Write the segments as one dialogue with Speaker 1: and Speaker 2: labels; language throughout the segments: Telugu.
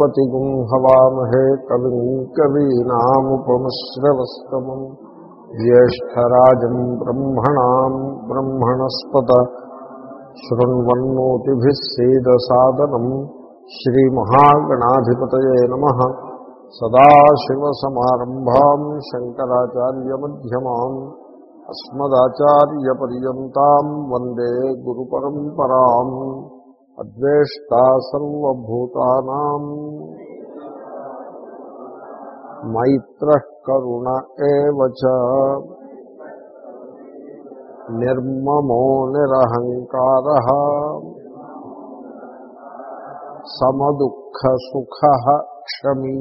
Speaker 1: బృహస్పతిగుం హవామహే కవిం కవీనాముపమశ్రవస్తమం జ్యేష్టరాజం బ్రహ్మణాం బ్రహ్మణస్పత శృణ్వన్నోతిభిः సేదసాదనం. శ్రీమహాగణాధిపతయే నమः. సదాశివసమారంభాం శంకరాచార్యమధ్యమాम् అస్మదాచార్యపర్యంతాం వందే గురుపరంపరాం. అద్వేష్టా సర్వభూతానాం మైత్రః కరుణ ఏవ చ నిర్మమో నిరహంకారः సమదుఃఖసుఖः క్షమీ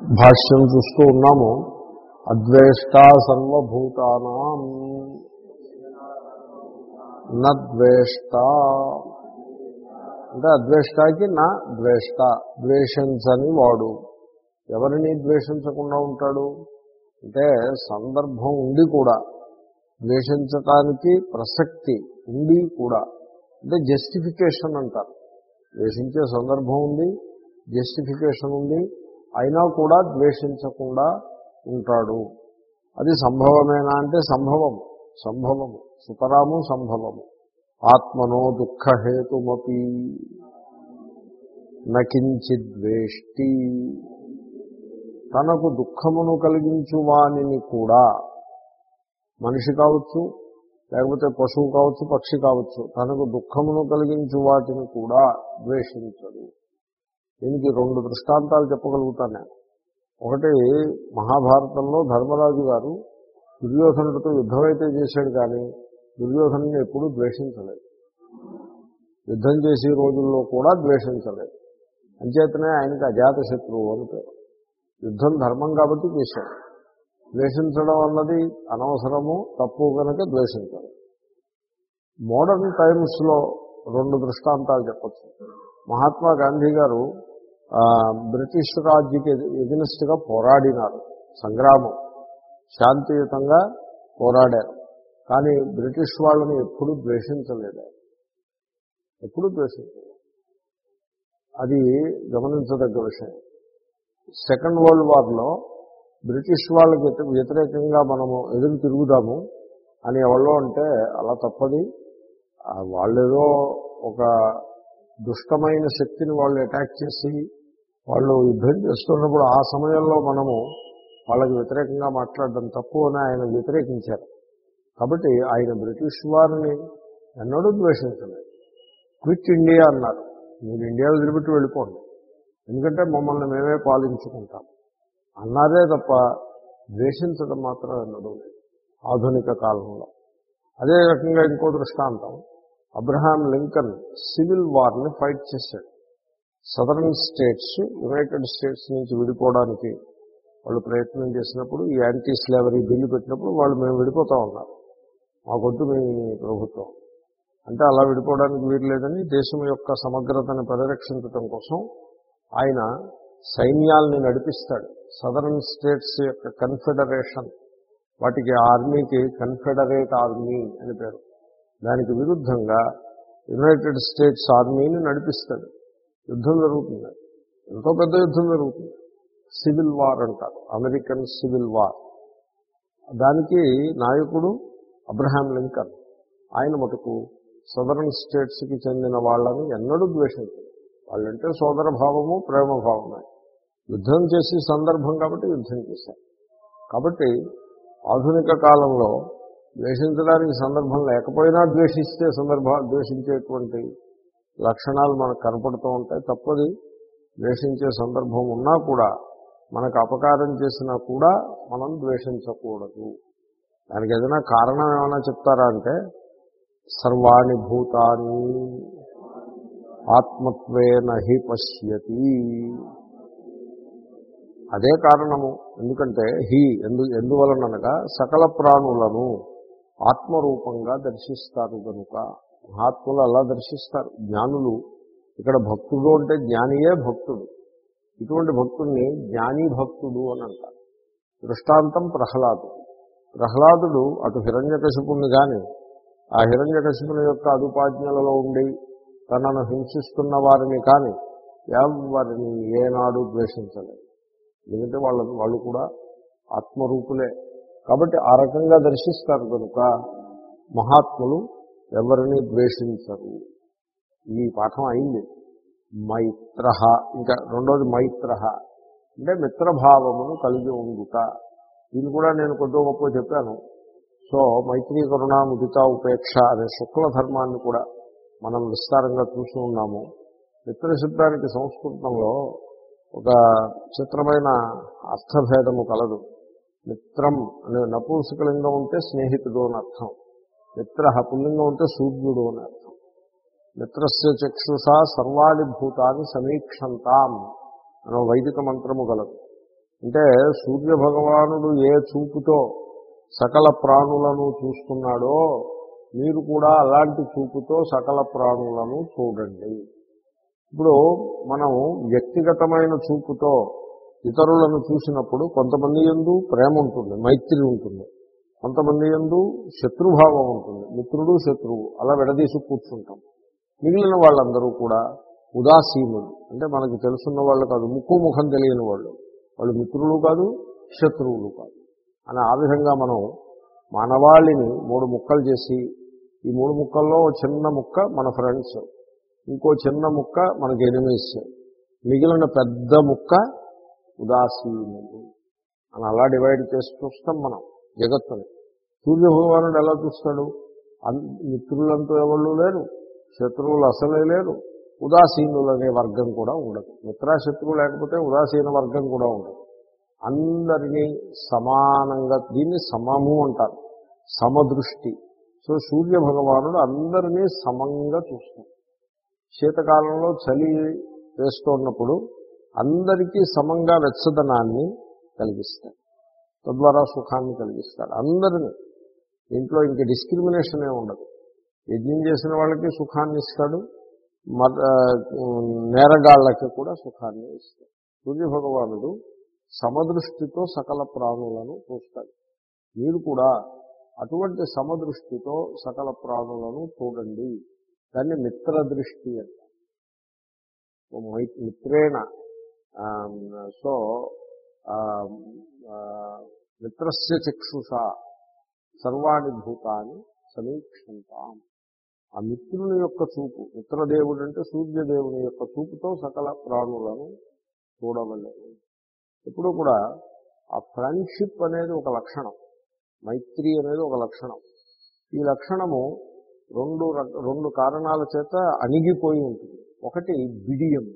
Speaker 1: భాష్యం చూస్తూ ఉన్నాము. అద్వేష్ట సర్వభూతానాం. నద్వేష్ట అంటే అద్వేష్టాకి నా ద్వేష్ట. ద్వేషించని వాడు. ఎవరిని ద్వేషించకుండా ఉంటాడు? అంటే సందర్భం ఉండి కూడా. ద్వేషించటానికి ప్రసక్తి ఉండి కూడా. అంటే జస్టిఫికేషన్ అంటారు. ద్వేషించే సందర్భం ఉంది జస్టిఫికేషన్ ఉంది అయినా కూడా ద్వేషించకుండా ఉంటాడు. అది సంభవమేనా అంటే సంభవం సంభవము. సుతరాము సంభవము. ఆత్మనో దుఃఖహేతుమపి నకించిద్వేష్టి. తనకు దుఃఖమును కలిగించు వానిని కూడా మనిషి కావచ్చు లేకపోతే పశువు కావచ్చు పక్షి కావచ్చు తనకు దుఃఖమును కలిగించు వాటిని కూడా ద్వేషించడు. దీనికి రెండు దృష్టాంతాలు చెప్పగలుగుతాను నేను. ఒకటి మహాభారతంలో ధర్మరాజు గారు దుర్యోధనుడితో యుద్ధం అయితే చేశాడు కానీ దుర్యోధను ఎప్పుడూ ద్వేషించలేదు. యుద్ధం చేసే రోజుల్లో కూడా ద్వేషించలేదు. అంచేతనే ఆయనకి అజాత శత్రువు అని పేరు. యుద్ధం ధర్మం కాబట్టి చేశాడు. ద్వేషించడం అన్నది అనవసరము తప్పు కనుక ద్వేషించాలి. మోడర్న్ టైమ్స్లో రెండు దృష్టాంతాలు చెప్పచ్చు. మహాత్మా గాంధీ గారు బ్రిటిష్ రాజ్యకి ఎగనిస్ట్గా పోరాడినారు సంగ్రామం. శాంతియుతంగా పోరాడారు. కానీ బ్రిటిష్ వాళ్ళని ఎప్పుడూ ద్వేషించలేదు? ఎప్పుడూ ద్వేషించలేదు. అది గమనించదగ్గ విషయం. సెకండ్ వరల్డ్ వార్లో బ్రిటిష్ వాళ్ళకి వ్యతిరేకంగా మనము ఎదురు తిరుగుదాము అని ఎవరో అంటే అలా తప్పది. వాళ్ళేదో ఒక దుష్టమైన శక్తిని వాళ్ళు అటాక్ చేసి వాళ్ళు యుద్ధం చేస్తున్నప్పుడు ఆ సమయంలో మనము వాళ్ళకి వ్యతిరేకంగా మాట్లాడడం తప్పు అని ఆయన వ్యతిరేకించారు. కాబట్టి ఆయన బ్రిటిష్ వారిని ఎన్నడూ ద్వేషించలేదు. క్విట్ ఇండియా అన్నారు. మీరు ఇండియా వదిలిపెట్టి వెళ్ళిపోండి. ఎందుకంటే మమ్మల్ని మేమే పాలించుకుంటాం. అన్నారే తప్ప ద్వేషించడం మాత్రం ఎన్నడూ లేదు. ఆధునిక కాలంలో. అదే రకంగా ఇంకో దృష్టాంతం. అబ్రహాం లింకన్ సివిల్ వార్ని ఫైట్ చేశాడు. సదరన్ స్టేట్స్ యునైటెడ్ స్టేట్స్ నుంచి విడిపోవడానికి వాళ్ళు ప్రయత్నం చేసినప్పుడు ఈ యాంటీ స్లేవరీ బిల్లు పెట్టినప్పుడు వాళ్ళు మేము విడిపోతా ఉన్నారు మాకొద్దు మీ ప్రభుత్వం. అంటే అలా విడిపోవడానికి వీలు లేదని దేశం యొక్క సమగ్రతను పరిరక్షించడం కోసం ఆయన సైన్యాల్ని నడిపిస్తాడు. సదరన్ స్టేట్స్ యొక్క కన్ఫెడరేషన్ వాటికి ఆర్మీకి కన్ఫెడరేట్ ఆర్మీ అని పేరు. దానికి విరుద్ధంగా యునైటెడ్ స్టేట్స్ ఆర్మీని నడిపిస్తాడు. యుద్ధం జరుగుతుంది. ఎంతో పెద్ద యుద్ధం జరుగుతుంది. సివిల్ వార్ అంటారు. American civil war. దానికి నాయకుడు అబ్రహాం లింకన్. ఆయన మటుకు సదరన్ స్టేట్స్కి చెందిన వాళ్ళని ఎన్నడూ ద్వేషించారు. వాళ్ళంటే సోదర భావము ప్రేమ యుద్ధం చేసే సందర్భం కాబట్టి యుద్ధం చేశారు. కాబట్టి ఆధునిక కాలంలో ద్వేషించడానికి సందర్భం లేకపోయినా ద్వేషిస్తే సందర్భ ద్వేషించేటువంటి లక్షణాలు మనకు కనపడుతూ ఉంటాయి. తప్పది. ద్వేషించే సందర్భం ఉన్నా కూడా మనకు అపకారం చేసినా కూడా మనం ద్వేషించకూడదు. దానికి ఏదైనా కారణం ఏమైనా చెప్తారా అంటే సర్వాణి భూతాన్ని ఆత్మత్వేన హి పశ్యతి. అదే కారణము. ఎందుకంటే హి ఎందు ఎందువలనగా సకల ప్రాణులను ఆత్మరూపంగా దర్శిస్తారు కనుక మహాత్ములు అలా దర్శిస్తారు. జ్ఞానులు ఇక్కడ భక్తుడు అంటే జ్ఞానియే భక్తుడు. ఇటువంటి భక్తుడిని జ్ఞాని భక్తుడు అని అంటారు. దృష్టాంతం ప్రహ్లాదు. ప్రహ్లాదుడు అటు హిరణ్యకశిపుణ్ణి కానీ ఆ హిరణ్యకశిపుని యొక్క అదుపాజ్ఞలలో ఉండి తనను హింసిస్తున్న వారిని కానీ ఎవరిని ఏనాడు ద్వేషించలేదు. ఎందుకంటే వాళ్ళ వాళ్ళు కూడా ఆత్మరూపులే. కాబట్టి ఆ రకంగా దర్శిస్తారు కనుక మహాత్ములు ఎవరిని ద్వేషించరు. ఈ పాఠం అయింది. మైత్ర ఇంకా రెండోది మైత్ర. అంటే మిత్రభావమును కలిగి ఉండుట. దీన్ని కూడా నేను కొద్దిగా గొప్ప చెప్పాను. సో మైత్రీ కరుణ ముదిత ఉపేక్ష అనే శుక్ల ధర్మాన్ని కూడా మనం విస్తారంగా చూసి ఉన్నాము. మిత్రశబ్దానికి సంస్కృతంలో ఒక చిత్రమైన అర్థభేదము కలదు. మిత్రం అనే నపూంసకలింగం ఉంటే స్నేహితుడు అని అర్థం. మిత్ర పుల్లింగం ఉంటే సూర్యుడు అని అర్థం. మిత్రస్య చక్షుష సర్వాణి భూతాన్ని సమీక్షంతాం అనే వైదిక మంత్రము గలదు. అంటే సూర్య భగవానుడు ఏ చూపుతో సకల ప్రాణులను చూస్తున్నాడో మీరు కూడా అలాంటి చూపుతో సకల ప్రాణులను చూడండి. ఇప్పుడు మనం వ్యక్తిగతమైన చూపుతో ఇతరులను చూసినప్పుడు కొంతమంది ఎందు ప్రేమ ఉంటుంది మైత్రి ఉంటుంది. కొంతమంది ఎందు శత్రుభావం ఉంటుంది. మిత్రుడు శత్రువు. అలా విడదీసి కూర్చుంటాం. మిగిలిన వాళ్ళందరూ కూడా ఉదాసీనులు. అంటే మనకి తెలుసున్న వాళ్ళు కాదు ముక్కు ముఖం తెలియని వాళ్ళు. వాళ్ళు మిత్రులు కాదు శత్రువులు కాదు. అని ఆ విధంగా మనం మానవాళిని మూడు ముక్కలు చేసి ఈ మూడు ముక్కల్లో చిన్న ముక్క మన ఫ్రెండ్స్ ఇంకో చిన్న ముక్క మనకి ఎనిమిస్. మిగిలిన పెద్ద ముక్క ఉదాసీనులు. అని అలా డివైడ్ చేసి చూస్తాం మనం. జగత్తుని. సూర్య భగవానుడు ఎలా చూస్తాడు? అన్- మిత్రులంటూ ఎవళ్ళు లేరు. శత్రువులు అసలే లేరు. ఉదాసీనులు అనే వర్గం కూడా ఉండదు. మిత్రాశత్రువు లేకపోతే ఉదాసీన వర్గం కూడా ఉండదు. అందరినీ సమానంగా దీన్ని సమము అంటారు. సమదృష్టి. సో సూర్య భగవానుడు అందరినీ సమంగా చూస్తాడు. శీతకాలంలో చలి వేస్తున్నప్పుడు అందరికీ సమంగా వెచ్చదనాన్ని కలిగిస్తాడు. తద్వారా సుఖాన్ని కలిగిస్తాడు అందరినీ. ఇంట్లో ఇంక డిస్క్రిమినేషన్ ఏ ఉండదు. యజ్ఞం చేసిన వాళ్ళకి సుఖాన్ని ఇస్తాడు. మత నేరగాళ్ళకి కూడా సుఖాన్ని ఇస్తాడు. సూర్య భగవానుడు సమదృష్టితో సకల ప్రాణులను చూస్తాడు మీరు కూడా అటువంటి సమదృష్టితో సకల ప్రాణులను చూడండి దాన్ని మిత్ర దృష్టి అంటారు మిత్రేణ. సో మిత్రస్య చక్షుష సర్వాణి భూతాన్ని సమీక్షంతాం. ఆ మిత్రుని యొక్క చూపు మిత్రదేవుడు అంటే సూర్యదేవుని యొక్క చూపుతో సకల ప్రాణులను చూడవలేదు ఎప్పుడు కూడా ఆ ఫ్రెండ్షిప్ అనేది ఒక లక్షణం మైత్రి అనేది ఒక లక్షణం. ఈ లక్షణము రెండు రెండు కారణాల చేత అణిగిపోయి ఉంటుంది. ఒకటి బిడియం.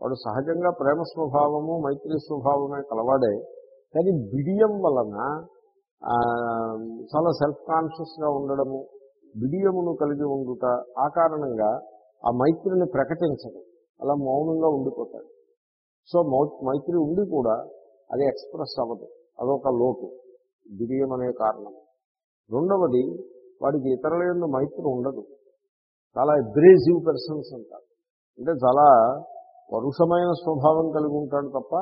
Speaker 1: వాడు సహజంగా ప్రేమ స్వభావము మైత్రి స్వభావమే కలవాడే కానీ బిడియం వలన చాలా సెల్ఫ్ కాన్షియస్గా ఉండడము బిడియమును కలిగి ఉండుట ఆ కారణంగా ఆ మైత్రిని ప్రకటించడం అలా మౌనంగా ఉండిపోతాడు. సో మౌ మైత్రి ఉండి కూడా అది ఎక్స్ప్రెస్ అవ్వదు. అదొక లోటు. బిడియం అనే కారణం. రెండవది వాడికి ఇతరుల ఎందు మైత్రి ఉండదు. చాలా అబ్రేజివ్ పర్సన్స్ అంటారు. అంటే చాలా పరుషమైన స్వభావం కలిగి ఉంటాడు తప్ప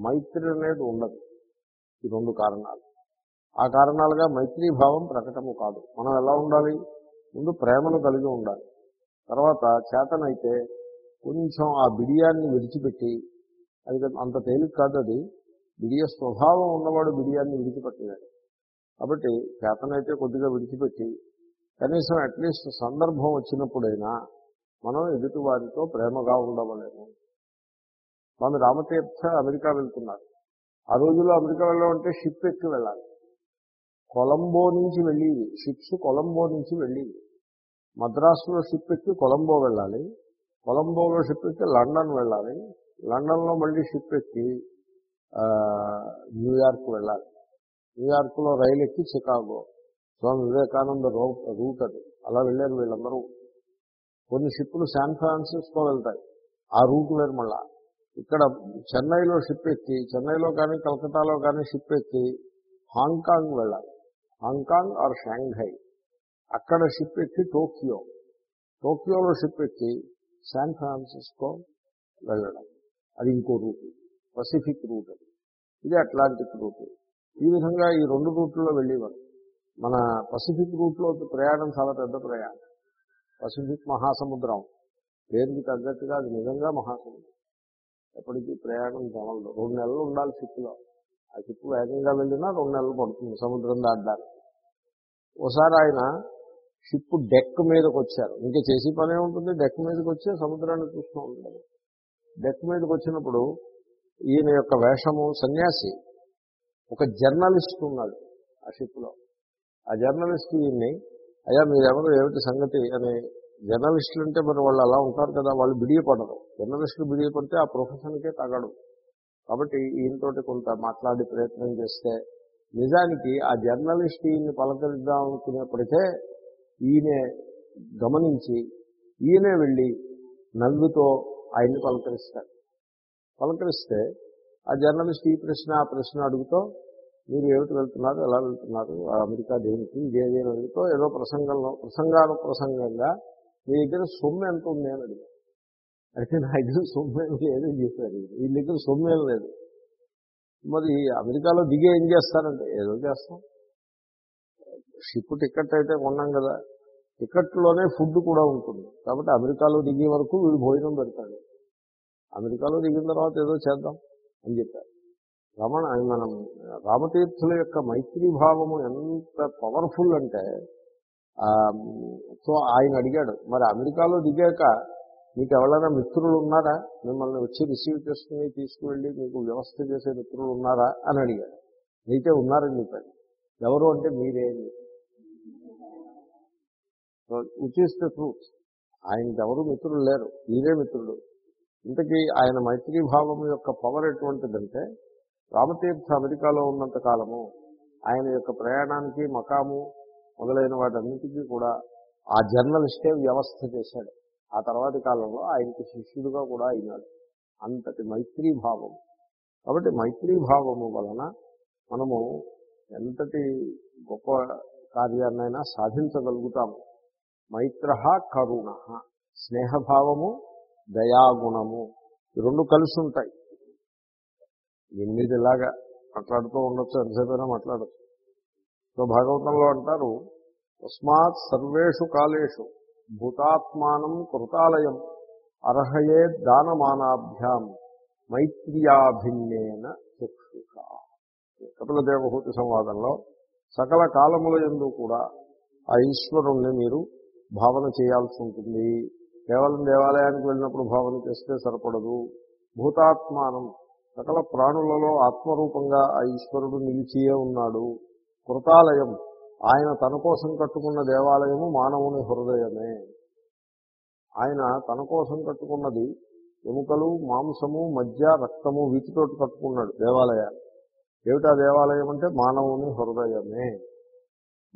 Speaker 1: మైత్రి అనేది ఉండదు. ఈ రెండు కారణాలు. ఆ కారణాలుగా మైత్రీభావం ప్రకటము కాదు. మనం ఎలా ఉండాలి? ముందు ప్రేమను కలిగి ఉండాలి. తర్వాత చేతనైతే కొంచెం ఆ బిడియాన్ని విడిచిపెట్టి అది అంత తేలిక కాదు అది. బిడియ స్వభావం ఉన్నవాడు బిడియాన్ని విడిచిపెట్టలేడు. కాబట్టి చేతనైతే కొద్దిగా విడిచిపెట్టి కనీసం అట్లీస్ట్ సందర్భం వచ్చినప్పుడైనా మనం ఎదుటి వారితో ప్రేమగా ఉండవలేము. మన రామతీర్థ అమెరికా వెళ్తున్నారు. ఆ రోజుల్లో అమెరికా వెళ్ళామంటే షిప్ ఎక్కి వెళ్ళాలి. కొలంబో నుంచి వెళ్ళేది. షిప్స్ కొలంబో నుంచి వెళ్ళేది. మద్రాసులో షిప్ ఎక్కి కొలంబో వెళ్ళాలి. కొలంబోలో షిప్ ఎక్కి లండన్ వెళ్ళాలి. లండన్లో మళ్ళీ షిప్ ఎక్కి న్యూయార్క్ వెళ్ళాలి. న్యూయార్క్లో రైలు ఎక్కి చికాగో. స్వామి వివేకానంద రూట్ అది. అలా వెళ్ళారు వీళ్ళందరూ. కొన్ని షిప్పులు శాన్ ఫ్రాన్సిస్కో వెళ్తాయి. ఆ రూట్ వేరు మళ్ళా. ఇక్కడ చెన్నైలో షిప్ ఎక్కి చెన్నైలో కానీ కలకత్తాలో కానీ షిప్ ఎక్కి హాంకాంగ్ వెళ్ళాలి. Hong Kong or Shanghai. అక్కడ షిప్ ఎక్కి టోక్యో. టోక్యోలో షిప్ ఎక్కి శాన్ ఫ్రాన్సిస్కో వెళ్ళడం. అది ఇంకో రూట్. పసిఫిక్ రూట్ అది. ఇది అట్లాంటిక్ రూట్. ఈ విధంగా ఈ రెండు రూట్లలో వెళ్ళేవారు. మన పసిఫిక్ రూట్లో ప్రయాణం చాలా పెద్ద ప్రయాణం. పసిఫిక్ మహాసముద్రం. పేరుకి తగ్గట్టుగా అది నిజంగా మహాసముద్రం. ఎప్పటికీ ప్రయాణం తెలదు రెండు నెలలు ఉండాలి షిప్లో ఆ షిప్ వేగంగా వెళ్ళినా రెండు నెలలు పడుతుంది సముద్రం దాటడానికి. ఒకసారి ఆయన షిప్ డెక్ మీదకి వచ్చారు. ఇంకా చేసి పనే ఉంటుంది. డెక్ మీదకి వచ్చి సముద్రాన్ని చూస్తూ ఉంటారు. డెక్ మీదకి వచ్చినప్పుడు ఈయన యొక్క వేషము సన్యాసి. ఒక జర్నలిస్ట్ ఉన్నాడు ఆ షిప్లో ఆ జర్నలిస్ట్ ఈయన్ని అయ్యా మీరెవరు? ఏమిటి సంగతి? అని జర్నలిస్టులు అంటే మరి వాళ్ళు అలా ఉంటారు కదా వాళ్ళు బిడియపడరు. జర్నలిస్టులు బిడియపడితే ఆ ప్రొఫెషన్కే తగడు. కాబట్టి ఈయనతోటి కొంత మాట్లాడే ప్రయత్నం చేస్తే నిజానికి ఆ జర్నలిస్ట్ ఈయన్ని పలకరిద్దాం అనుకునేప్పటికే ఈయనే గమనించి ఈయనే వెళ్ళి నవ్వుతో ఆయన్ని పలకరిస్తాడు పలకరిస్తే ఆ జర్నలిస్ట్ ఈ ప్రశ్న ఆ ప్రశ్న అడుగుతూ మీరు ఏమిటి వెళ్తున్నారు? ఎలా వెళ్తున్నారు? అమెరికా దేనికి? ఇదే అని అడుగుతూ ఏదో ప్రసంగంలో ప్రసంగాను ప్రసంగంగా మీ దగ్గర సొమ్ము ఎంత ఉంది అని అడిగారు అయితే నా దగ్గర సొమ్ము ఏం లేదని చెప్పారు ఈ దగ్గర సొమ్ము ఏం లేదు. మరి అమెరికాలో దిగి ఏం చేస్తారంటే ఏదో చేస్తాం. షిప్ టికెట్ అయితే కొన్నాం కదా. టికెట్లోనే ఫుడ్ కూడా ఉంటుంది. కాబట్టి అమెరికాలో దిగే వరకు వీడు భోజనం పెడతాడు. అమెరికాలో దిగిన తర్వాత ఏదో చేద్దాం అని చెప్పారు. రమణ మనం రామతీర్థుల యొక్క మైత్రీభావము ఎంత పవర్ఫుల్ అంటే సో ఆయన అడిగాడు మరి అమెరికాలో దిగాక మీకు ఎవరైనా మిత్రులు ఉన్నారా మిమ్మల్ని వచ్చి రిసీవ్ చేసుకుని తీసుకువెళ్ళి మీకు వ్యవస్థ చేసే మిత్రులు ఉన్నారా అని అడిగాడు. అయితే ఉన్నారని చెప్పాడు ఎవరు అంటే మీరే విచ్ ఇస్ ద ట్రూత్ ఆయనకి ఎవరు మిత్రులు లేరు. మీరే మిత్రుడు ఇంతకీ ఆయన మైత్రీభావం యొక్క పవర్ ఎటువంటిదంటే రామతీర్థ అమెరికాలో ఉన్నంత కాలము ఆయన యొక్క ప్రయాణానికి మకాము మొదలైన వాటన్నిటికీ కూడా ఆ జర్నలిస్టే వ్యవస్థ చేశాడు. ఆ తర్వాతి కాలంలో ఆయనకి శిష్యుడుగా కూడా అయినాడు. అంతటి మైత్రీభావం కాబట్టి మైత్రీభావము వలన మనము ఎంతటి గొప్ప కార్యాన్నైనా సాధించగలుగుతాము. మైత్ర కరుణ. స్నేహభావము దయాగుణము. ఈ రెండు కలిసి ఉంటాయి ఎన్నిదిలాగా మాట్లాడుతూ ఉండొచ్చు ఎంతసేపైనా మాట్లాడచ్చు. సో భాగవతంలో అంటారు తస్మాత్ సర్వేషు కాలేషు భూతాత్మానం కృతాలయం అర్హయే దానమానాభ్యాం మైత్రియాభిన్నేన చక్షుష. కపిల దేవహూతి సంవాదంలో సకల కాలముల ఎందు కూడా ఆ ఈశ్వరుణ్ణి మీరు భావన చేయాల్సి ఉంటుంది. కేవలం దేవాలయానికి వెళ్ళినప్పుడు భావన చేస్తే సరిపడదు. భూతాత్మానం సకల ప్రాణులలో ఆత్మరూపంగా ఆ ఈశ్వరుడు నిలిచియే ఉన్నాడు. కృతాలయం. ఆయన తన కోసం కట్టుకున్న దేవాలయము మానవుని హృదయమే. ఆయన తన కోసం కట్టుకున్నది ఎముకలు మాంసము మధ్య రక్తము వీటితోటి కట్టుకున్నాడు దేవాలయాన్ని. ఏమిటా దేవాలయం అంటే? మానవుని హృదయమే.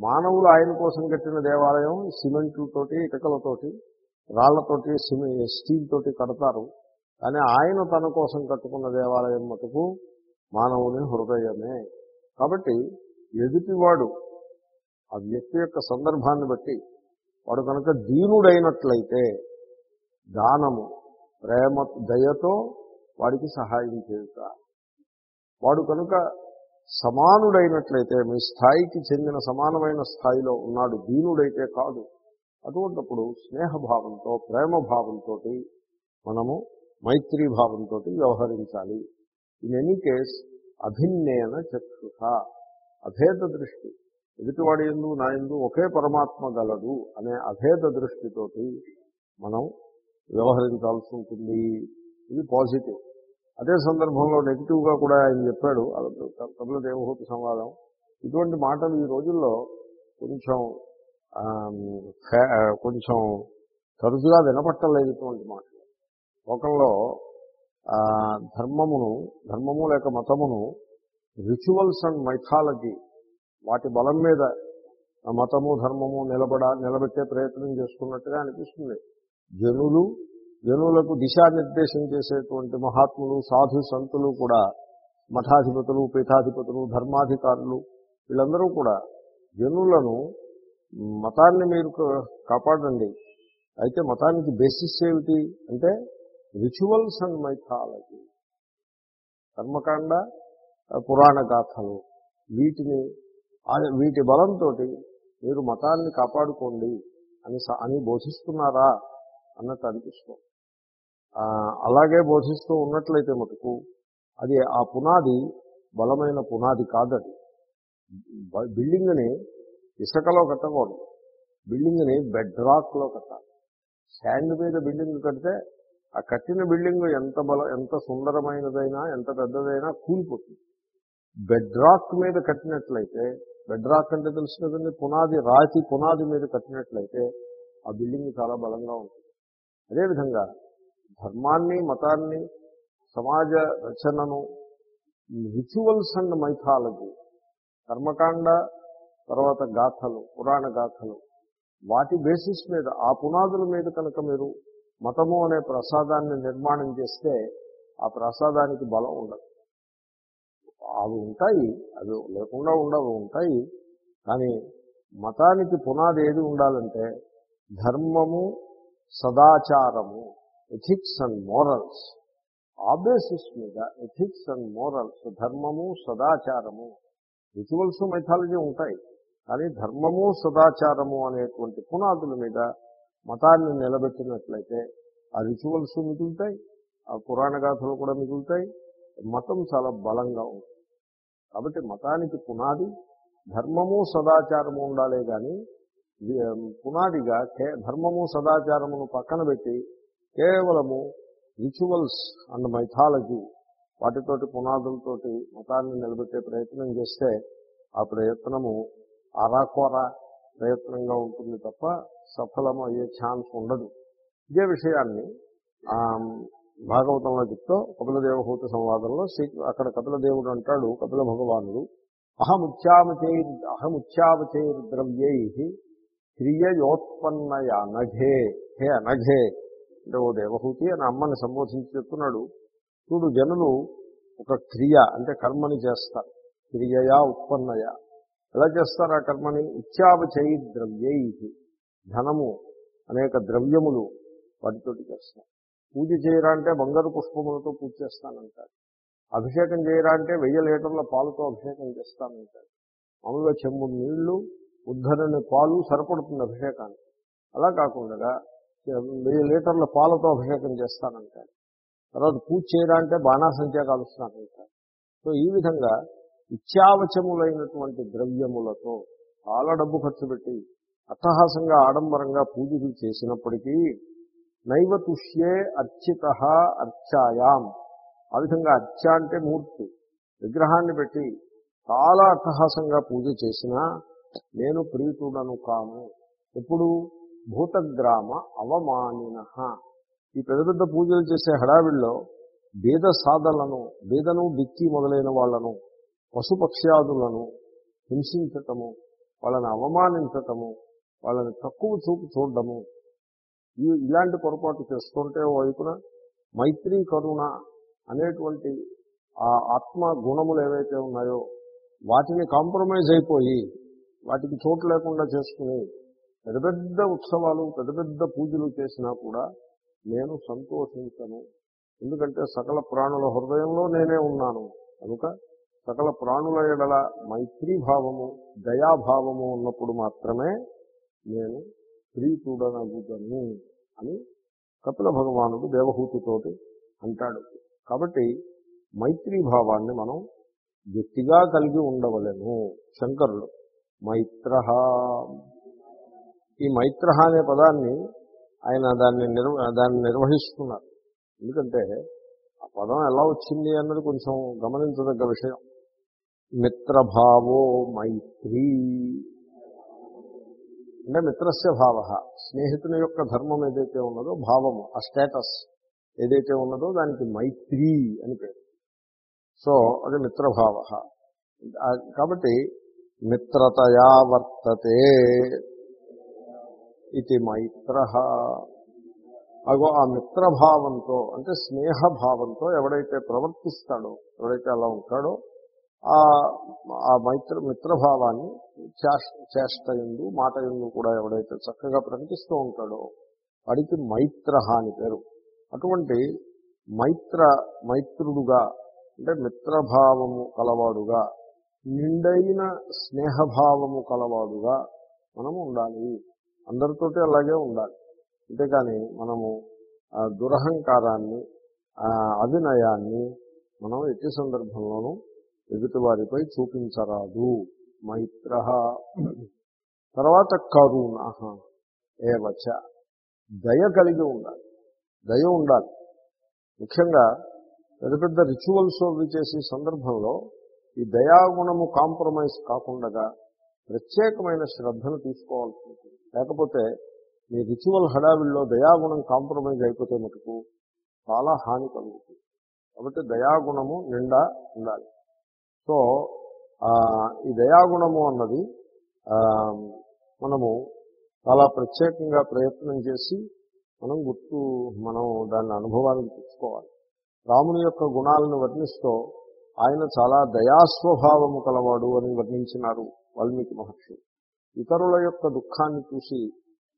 Speaker 1: మానవులు ఆయన కోసం కట్టిన దేవాలయం సిమెంట్లతోటి ఇటుకలతోటి రాళ్ళతోటి సిమెంట్ స్టీల్ తోటి కడతారు. కానీ ఆయన తన కోసం కట్టుకున్న దేవాలయం మటుకు మానవుని హృదయమే. కాబట్టి ఎదుటివాడు ఆ వ్యక్తి యొక్క సందర్భాన్ని బట్టి వాడు కనుక దీనుడైనట్లయితే దానము ప్రేమ దయతో వాడికి సహాయం చేయుట. వాడు కనుక సమానుడైనట్లయితే మీ స్థాయికి చెందిన సమానమైన స్థాయిలో ఉన్నాడు దీనుడైతే కాదు అటువంటిప్పుడు స్నేహభావంతో ప్రేమ భావంతో మనము మైత్రీభావంతో వ్యవహరించాలి. ఇన్ ఎనీ కేస్ అభిన్నేన చక్షుష. అభేద దృష్టి. ఎదుటివాడి ఎందు నా ఎందు ఒకే పరమాత్మ గలదు అనే అభేద దృష్టితోటి మనం వ్యవహరించాల్సి ఉంటుంది. ఇది పాజిటివ్. అదే సందర్భంలో నెగిటివ్గా కూడా ఆయన చెప్పాడు కపిల దేవహూతి సంవాదం. ఇటువంటి మాటలు ఈ రోజుల్లో కొంచెం కొంచెం తరచుగా వినపట్టలేదు ఇటువంటి మాటలు. లోకంలో ధర్మమును ధర్మము లేక మతమును రిచువల్స్ అండ్ మైథాలజీ వాటి బలం మీద మతము ధర్మము నిలబడ నిలబెట్టే ప్రయత్నం చేసుకున్నట్టుగా అనిపిస్తుంది. జనులు జనులకు దిశానిర్దేశం చేసేటువంటి మహాత్ములు సాధు సంతులు కూడా మఠాధిపతులు పీఠాధిపతులు ధర్మాధికారులు వీళ్ళందరూ కూడా జనులను మతాన్ని మీరు కాపాడండి. అయితే మతానికి బేసిస్ ఏమిటి అంటే రిచువల్స్ అండ్ మైథాలజీ. కర్మకాండ పురాణ గాథలు. వీటిని వీటి బలంతో మీరు మతాన్ని కాపాడుకోండి అని అని బోధిస్తున్నారా అన్నట్టు అనిపిస్తుంది. అలాగే బోధిస్తూ ఉన్నట్లయితే మటుకు అది ఆ పునాది బలమైన పునాది కాదది. బిల్డింగ్ని ఇసుకలో కట్టకూడదు. బిల్డింగ్ని బెడ్ రాక్లో కట్టాలి. శాండ్ మీద బిల్డింగ్ కడితే ఆ కట్టిన బిల్డింగ్ ఎంత బల ఎంత సుందరమైనదైనా ఎంత పెద్దదైనా కూలిపోతుంది. బెడ్రాక్ మీద కట్టినట్లయితే బెడ్రాక్ అంటే తెలుసు కదండి పునాది రాతి పునాది మీద కట్టినట్లయితే ఆ బిల్డింగ్ చాలా బలంగా ఉంటుంది. అదేవిధంగా ధర్మాన్ని మతాన్ని సమాజ రచనను రిచువల్స్ అండ్ మైథాలజీ కర్మకాండ తర్వాత గాథలు పురాణ గాథలు వాటి బేసిస్ మీద ఆ పునాదుల మీద కనుక మీరు మతము అనే ప్రసాదాన్ని నిర్మాణం చేస్తే ఆ ప్రసాదానికి బలం ఉండదు. అవి ఉంటాయి అవి లేకుండా ఉండవు ఉంటాయి. కానీ మతానికి పునాది ఏది ఉండాలంటే ధర్మము సదాచారము ఎథిక్స్ అండ్ మోరల్స్ ఆ బేసిస్ మీద ఎథిక్స్ అండ్ మోరల్స్ ధర్మము సదాచారము రిచువల్స్ మైథాలజీ ఉంటాయి. కానీ ధర్మము సదాచారము అనేటువంటి పునాదుల మీద మతాన్ని నిలబెట్టినట్లయితే ఆ రిచువల్స్ మిగులుతాయి ఆ పురాణ గాథలు కూడా మిగులుతాయి. మతం చాలా బలంగా ఉంటుంది. కాబట్టి మతానికి పునాది ధర్మము సదాచారము ఉండాలే కానీ పునాదిగా కే ధర్మము సదాచారమును పక్కన పెట్టి కేవలము రిచువల్స్ అండ్ మైథాలజీ వాటితోటి పునాదులతోటి మతాన్ని నిలబెట్టే ప్రయత్నం చేస్తే ఆ ప్రయత్నము అరాకోర ప్రయత్నంగా ఉంటుంది తప్ప సఫలం అయ్యే ఛాన్స్ ఉండదు. ఇదే విషయాన్ని భాగవతంలో చెప్తూ కపిల దేవహూత సంవాదంలో శ్రీ అక్కడ కపిల దేవుడు అంటాడు కపిల భగవానుడు అహముచ్చావచే అహముచ్చావచే ద్రవ్యై క్రియయోత్పన్నయ అనఘే హే అనఘే అంటే ఓ దేవహూతి అని అమ్మని సంబోధించి చెప్తున్నాడు. చూడు జనులు ఒక క్రియ అంటే కర్మని చేస్తారు. క్రియయా ఉత్పన్నయ. ఎలా చేస్తారు ఆ కర్మని? ఇచ్చావచై ద్రవ్యై ధనము అనేక ద్రవ్యములు వాటితోటి చేస్తారు. పూజ చేయరా అంటే బంగారు పుష్పములతో పూజ చేస్తానంటాడు అభిషేకం చేయరా అంటే వెయ్యి లీటర్ల పాలతో అభిషేకం చేస్తానంటాడు మామూలుగా చెంబు నీళ్ళు ఉద్ధరణ పాలు సరిపడుతుంది అభిషేకానికి. అలా కాకుండా వెయ్యి లీటర్ల పాలతో అభిషేకం చేస్తానంటాడు తర్వాత పూజ చేయరా అంటే బాణాసంఖ్య కాలుస్తానంటాడు సో ఈ విధంగా ఇత్యావచములైనటువంటి ద్రవ్యములతో చాలా డబ్బు ఖర్చు పెట్టి అట్టహాసంగా ఆడంబరంగా పూజలు చేసినప్పటికీ నైవ తుష్యే అర్చిత అర్చాయాం. ఆ విధంగా అర్చ అంటే మూర్తి. విగ్రహాన్ని పెట్టి చాలా అట్టహాసంగా పూజ చేసినా నేను ప్రీతుడను కాను. ఎప్పుడు? భూతగ్రామ అవమానిన. ఈ పెద్ద పెద్ద పూజలు చేసే హడావిడిలో బీద సాధలను బీదను బిక్కి మొదలైన వాళ్ళను పశుపక్ష్యాదులను హింసించటము వాళ్ళని అవమానించటము వాళ్ళని తక్కువ చూపు చూడడము ఈ ఇలాంటి పొరపాటు చేస్తుంటే వైపున మైత్రి కరుణ అనేటువంటి ఆ ఆత్మ గుణములు ఏవైతే ఉన్నాయో వాటిని కాంప్రమైజ్ అయిపోయి వాటికి చోటు లేకుండా చేసుకుని పెద్ద పెద్ద ఉత్సవాలు పెద్ద పెద్ద పూజలు చేసినా కూడా నేను సంతోషించను. ఎందుకంటే సకల ప్రాణుల హృదయంలో నేనే ఉన్నాను. కనుక సకల ప్రాణుల ఎడల మైత్రీభావము దయాభావము ఉన్నప్పుడు మాత్రమే నేను ప్రీతుడనగుదను అని కపిల భగవానుడు దేవహూతితోటి అంటాడు. కాబట్టి మైత్రీ భావాన్ని మనం గట్టిగా కలిగి ఉండవలేము శంకరుడు మైత్ర ఈ మైత్ర అనే పదాన్ని ఆయన దాన్ని నిర్వ దాన్ని నిర్వహిస్తున్నారు. ఎందుకంటే ఆ పదం ఎలా వచ్చింది అన్నది కొంచెం గమనించదగ్గ విషయం. మిత్రభావో మైత్రీ. అంటే మిత్రస్య భావ. స్నేహితుని యొక్క ధర్మం ఏదైతే ఉన్నదో భావము ఆ స్టేటస్ ఏదైతే ఉన్నదో దానికి మైత్రీ అని పేరు. సో అది మిత్రభావ. కాబట్టి మిత్రతయా వర్తతే ఇది మైత్ర. అగో ఆ మిత్రభావంతో అంటే స్నేహభావంతో ఎవడైతే ప్రవర్తిస్తాడో ఎవడైతే అలా ఉంటాడో ఆ ఆ మైత్ర మిత్రభావాన్ని చేష్ చేష్ట ఎందు మాట ఎందు కూడా ఎవడైతే చక్కగా ప్రకటిస్తూ ఉంటాడో వాడికి మైత్ర అని పేరు. అటువంటి మైత్ర మైత్రుడుగా అంటే మిత్రభావము కలవాడుగా నిండైన స్నేహభావము కలవాడుగా మనము ఉండాలి. అందరితోటి అలాగే ఉండాలి. అంతేకాని మనము దురహంకారాన్ని అభినయాన్ని అవినయాన్ని మనం ఎట్టి సందర్భంలోనూ ఎదుటి వారిపై చూపించరాదు. మైత్ర. తర్వాత కరుణ ఏవచ. దయ కలిగి ఉండాలి. దయ ఉండాలి. ముఖ్యంగా పెద్ద పెద్ద రిచువల్స్ అవి చేసే సందర్భంలో ఈ దయాగుణము కాంప్రమైజ్ కాకుండా ప్రత్యేకమైన శ్రద్ధను తీసుకోవాల్సి ఉంటుంది. లేకపోతే మీ రిచువల్ హడావిల్లో దయాగుణం కాంప్రమైజ్ అయిపోతే మటుకు చాలా హాని కలుగుతుంది. కాబట్టి దయాగుణము నిండా ఉండాలి. సో ఈ దయాగుణము అన్నది మనము చాలా ప్రత్యేకంగా ప్రయత్నం చేసి మనం గుర్తు మనం దాన్ని అనుభవానికి తెచ్చుకోవాలి. రాముని యొక్క గుణాలను వర్ణిస్తూ ఆయన చాలా దయాస్వభావము కలవాడు అని వర్ణించినారు వాల్మీకి మహర్షి. ఇతరుల యొక్క దుఃఖాన్ని చూసి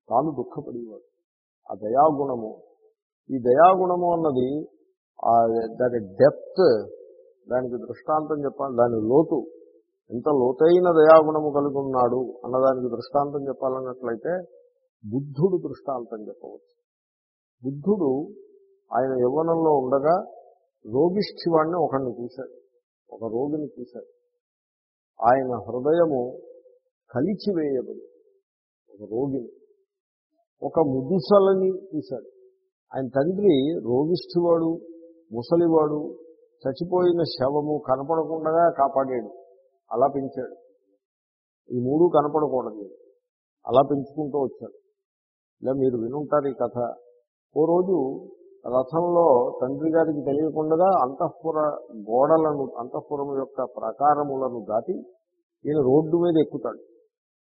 Speaker 1: తాను దుఃఖపడేవాడు. ఆ దయాగుణము. ఈ దయాగుణము అన్నది దాని డెప్త్ దానికి దృష్టాంతం చెప్పాలి. దాని లోతు ఎంత లోతైన దయాగుణము కలిగి ఉన్నాడు అన్నదానికి దృష్టాంతం చెప్పాలన్నట్లయితే బుద్ధుడు దృష్టాంతం చెప్పవచ్చు. బుద్ధుడు ఆయన యవ్వనంలో ఉండగా రోగిష్ఠివాణ్ణి ఒకడిని ఒకరిని చూశాడు. ఒక రోగిని చూశాడు. ఆయన హృదయము కలిచివేయబడి ఒక రోగిని ఒక ముదుసలని చూశాడు. ఆయన తండ్రి రోగిష్ఠివాడు ముసలివాడు చచ్చిపోయిన శవము కనపడకుండా కాపాడాడు. అలా పెంచాడు. ఈ మూడు కనపడకూడదు. అలా పెంచుకుంటూ వచ్చాడు. ఇలా మీరు వినుంటారు ఈ కథ. ఓ రోజు రథంలో తండ్రి గారికి తెలియకుండా అంతఃపుర గోడలను అంతఃపురం యొక్క ప్రాకారములను దాటి ఈయన రోడ్డు మీద ఎక్కుతాడు.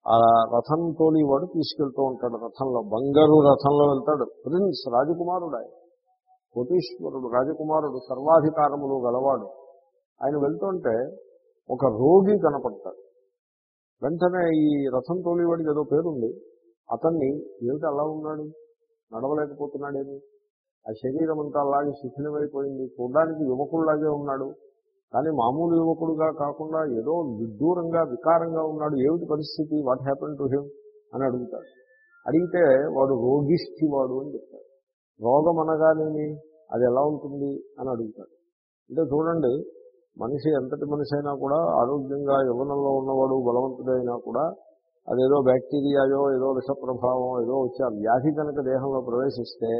Speaker 1: ఆ రథం తోలివాడు తీసుకెళ్తూ ఉంటాడు రథంలో. బంగారు రథంలో వెళ్తాడు. ప్రిన్స్ రాజకుమారుడు ఆయన. కోటీశ్వరుడు రాజకుమారుడు సర్వాధికారములు గలవాడు. ఆయన వెళ్తుంటే ఒక రోగి కనపడతాడు. వెంటనే ఈ రథం తోలివాడికి ఏదో పేరుంది. అతన్ని ఏమిటి అలా ఉన్నాడు? నడవలేకపోతున్నాడేమి? ఆ శరీరం అంతా అలాగే శిథిలమైపోయింది. చూడడానికి యువకుల్లాగే ఉన్నాడు. కానీ మామూలు యువకుడుగా కాకుండా ఏదో విడ్డూరంగా వికారంగా ఉన్నాడు. ఏమిటి పరిస్థితి? వాట్ హ్యాపన్ టు హిమ్ అని అడుగుతాడు. అడిగితే వాడు రోగిష్ఠి వాడు అని చెప్తాడు. రోగం అనగానేమి అది ఎలా ఉంటుంది అని అడుగుతాడు. అంటే చూడండి మనిషి ఎంతటి మనిషి అయినా కూడా ఆరోగ్యంగా యువనంలో ఉన్నవాడు బలవంతుడైనా కూడా అదేదో బ్యాక్టీరియాయో ఏదో విషప్రభావం ఏదో వచ్చి ఆ వ్యాధి కనుక దేహంలో ప్రవేశిస్తే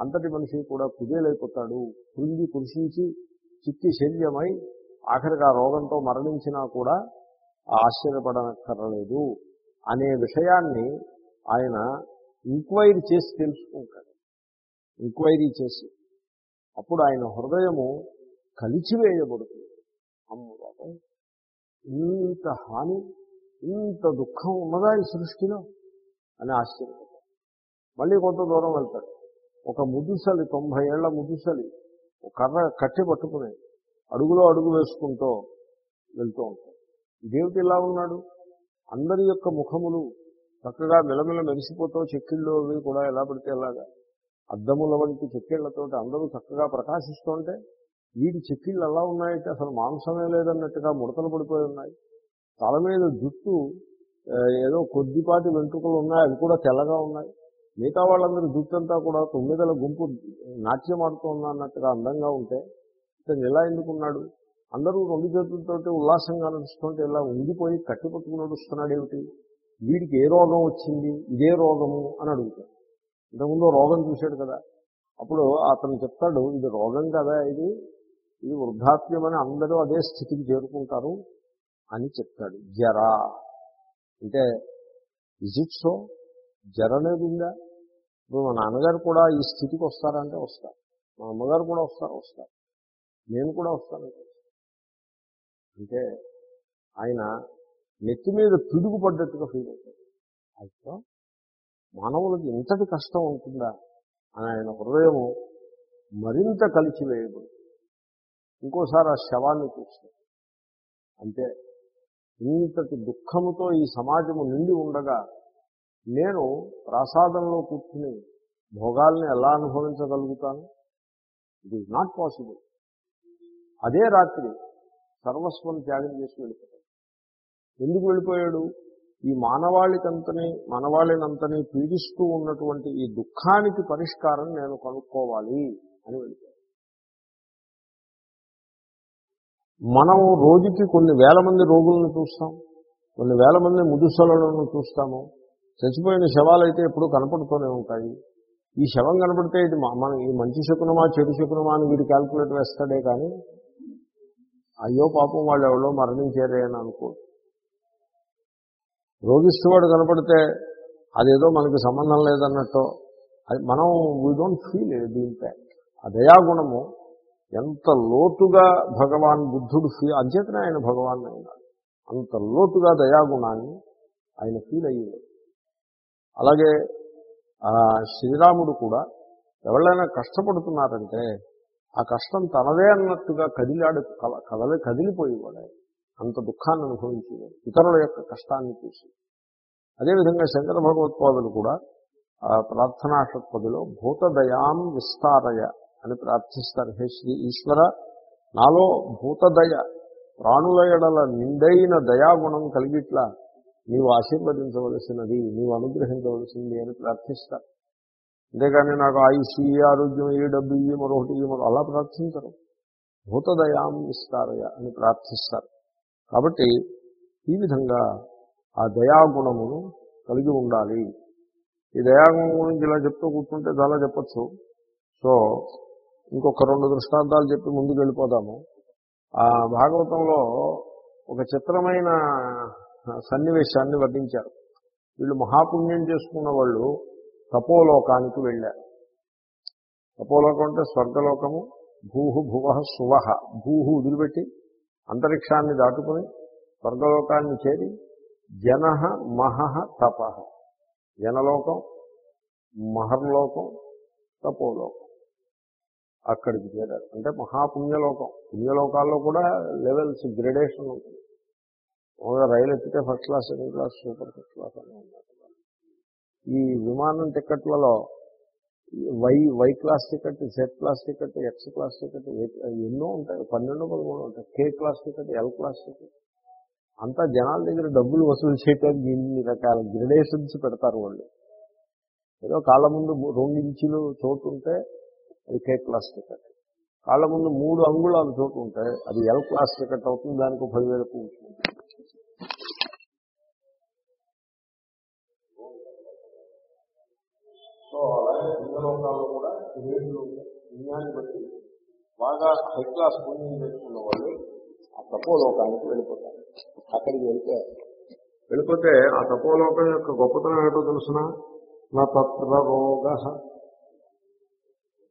Speaker 1: అంతటి మనిషి కూడా కుదేలైపోతాడు. కృంగి కృషించి చిక్కి శల్యమై ఆఖరికి ఆ రోగంతో మరణించినా కూడా ఆశ్చర్యపడనక్కర్లేదు అనే విషయాన్ని ఆయన ఇంక్వైరీ చేసి తెలుసుకుంటాడు. ఎంక్వైరీ చేసి అప్పుడు ఆయన హృదయము కలిచివేయబడుతుంది. అమ్మ ఇంత హాని ఇంత దుఃఖం ఉన్నదా ఈ సృష్టిలో? అని ఆశ్చర్యపోతాడు మళ్ళీ కొంత దూరం వెళ్తాడు. ఒక ముదుసలి తొంభై ఏళ్ళ ముదుసలి ఒక కర్ర కట్టి పట్టుకుని అడుగులో అడుగు వేసుకుంటూ వెళ్తూ ఉంటాడు. ఇదేమిటి ఇలా ఉన్నాడు. అందరి యొక్క ముఖములు చక్కగా మిలమిల మెరిసిపోతూ చెక్కిళ్ళు కూడా ఎలా పడితే ఎలాగా అద్దముల వంటి చెక్కిళ్ళతో అందరూ చక్కగా ప్రకాశిస్తుంటే వీటి చెక్కిళ్ళు ఎలా ఉన్నాయంటే అసలు మాంసమే లేదన్నట్టుగా ముడతలు పడిపోయి ఉన్నాయి. తల మీద జుట్టు ఏదో కొద్దిపాటి వెంట్రుకలు ఉన్నాయి అవి కూడా తెల్లగా ఉన్నాయి. మిగతా వాళ్ళందరూ జుట్టు అంతా కూడా తొమ్మిదల గుంపు నాట్యం ఆడుతూ ఉన్నా అన్నట్టుగా అందంగా ఉంటే ఇతను ఇలా ఎందుకున్నాడు? అందరూ రెండు చేతులతోటి ఉల్లాసంగా నడుస్తుంటే ఇలా ఉండిపోయి కట్టి పట్టుకుని నడుస్తున్నాడు ఏమిటి? వీడికి ఏ రోగం వచ్చింది? ఇదే రోగము అని అడుగుతాడు ఇంతకుముందు రోగం చూశాడు కదా. అప్పుడు అతను చెప్తాడు ఇది రోగం కదా ఇది ఇది వృద్ధాప్యం అని అందరూ అదే స్థితికి చేరుకుంటారు అని చెప్తాడు. జరా. అంటే ఇజ్ ఇట్ సో జర అనేది ఉందా? ఇప్పుడు మా నాన్నగారు కూడా ఈ స్థితికి వస్తారంటే వస్తారు. మా అమ్మగారు కూడా వస్తారు వస్తారు. నేను కూడా వస్తానంటే అంటే ఆయన నెత్తి మీద పిడుగు పడ్డట్టుగా ఫీల్ అవుతాడు. అయితే మానవులకి ఇంతటి కష్టం ఉంటుందా అని ఆయన హృదయము మరింత కలిసివేయబడు. ఇంకోసారి ఆ శవాన్ని చూస్తుంది అంటే ఇంతటి దుఃఖముతో ఈ సమాజము నిండి ఉండగా నేను ప్రాసాదంలో కూర్చుని భోగాల్ని ఎలా అనుభవించగలుగుతాను? ఇట్ ఈజ్ నాట్ పాసిబుల్ అదే రాత్రి సర్వస్వం త్యాగం చేసి వెళ్ళిపోతాడు. ఎందుకు వెళ్ళిపోయాడు? ఈ మానవాళికంతని మానవాళినంతని పీడిస్తూ ఉన్నటువంటి ఈ దుఃఖానికి పరిష్కారం నేను కనుక్కోవాలి అని వెళ్ళిపోయాడు మనం రోజుకి కొన్ని వేల మంది రోగులను చూస్తాం కొన్ని వేల మంది ముదుసలను చూస్తాము. చచ్చిపోయిన శవాలు అయితే ఎప్పుడూ కనపడుతూనే ఉంటాయి. ఈ శవం కనపడితే ఇది మనం మన ఈ మంచి శకునమా చెడు శకునమా అని వీడు క్యాల్కులేట్ వేస్తాడే కానీ అయ్యో పాపం వాళ్ళు ఎవరో మరణించారే అని అనుకో రోగిస్తువాడు కనపడితే అదేదో మనకి సంబంధం లేదన్నట్టు. అది మనం we don't feel the impact ఆ దయాగుణము ఎంత లోతుగా భగవాన్ బుద్ధుడు ఫీల్ అంచేతనే ఆయన భగవాన్ అయినాడు. అంత లోతుగా దయాగుణాన్ని ఆయన ఫీల్ అయ్యాడు. అలాగే ఆ శ్రీరాముడు కూడా ఎవరైనా కష్టపడుతున్నారంటే ఆ కష్టం తనదే అన్నట్టుగా కదిలాడు కల కదలి కదిలిపోయేవాడు ఆయన. అంత దుఃఖాన్ని అనుభవించేవాడు ఇతరుల యొక్క కష్టాన్ని చూసి. అదేవిధంగా శంకర భగవత్పాదులు కూడా ఆ ప్రార్థనా షట్పదిలో భూతదయాం విస్తారయ అని ప్రార్థిస్తారు. హే శ్రీ ఈశ్వర నాలో భూతదయ ప్రాణుల ఎడల నిండైన దయాగుణం కలిగిట్లా నీవు ఆశీర్వదించవలసినది నీవు అనుగ్రహించవలసింది అని ప్రార్థిస్తారు. అంతేకాని నాకు ఆయుష్ ఆరోగ్యం ఈ డబ్బు ఈ మరొకటి ఈ మరో అలా ప్రార్థించరు. భూతదయాం విస్తారయ అని ప్రార్థిస్తారు. కాబట్టి ఈ విధంగా ఆ దయాగుణమును కలిగి ఉండాలి. ఈ దయాగుణం గురించి ఇలా చెప్తూ కూర్చుంటే చాలా చెప్పచ్చు. సో ఇంకొక రెండు దృష్టాంతాలు చెప్పి ముందుకు వెళ్ళిపోదాము ఆ భాగవతంలో ఒక చిత్రమైన సన్నివేశాన్ని వర్ణించారు. వీళ్ళు మహాపుణ్యం చేసుకున్న వాళ్ళు తపోలోకానికి వెళ్ళారు. తపోలోకం అంటే స్వర్గలోకము భూహు భువ సువ భూహు వదిలిపెట్టి అంతరిక్షాన్ని దాటుకుని స్వర్గలోకాన్ని చేరి జన మహ తప. జనలోకం మహర్లోకం తపోలోకం అక్కడికి చేరారు. అంటే మహాపుణ్యలోకం. పుణ్యలోకాల్లో కూడా లెవెల్స్ గ్రేడేషన్ ఉంటుంది. మామూలుగా రైలు ఎక్కితే first class second class super first class అని ఉన్నారు ఈ విమానం టికెట్లలో Y Y class ticket Z class ticket X class ticket ఎన్నో ఉంటాయి. పన్నెండు పదమూడు ఉంటాయి. K class ticket L class ticket అంతా జనాల దగ్గర డబ్బులు వసూలు చేయడానికి ఇన్ని రకాల గ్రిడేషన్స్ పెడతారు వాళ్ళు. ఏదో కాళ్ళ ముందు రెండు ఇంచులు చోటు ఉంటే అది కే క్లాస్ టికెట్ కాళ్ళ ముందు మూడు అంగుళాలు చోటు ఉంటే అది ఎల్ క్లాస్ టికెట్ అవుతుంది దానికి పదివేలు కూర్చుంటుంది. లోకాల్లో కూడా రేట్లు పుణ్యాన్ని బట్టి బాగా హై క్లాస్ పుణ్యం చేసుకున్న వాళ్ళు ఆ తపోలోకానికి వెళ్ళిపోతారు. అక్కడికి వెళ్తే వెళ్ళిపోతే ఆ తపోలోకం యొక్క గొప్పతనం ఏంటో తెలుసిన? నా తత్ర రోగ.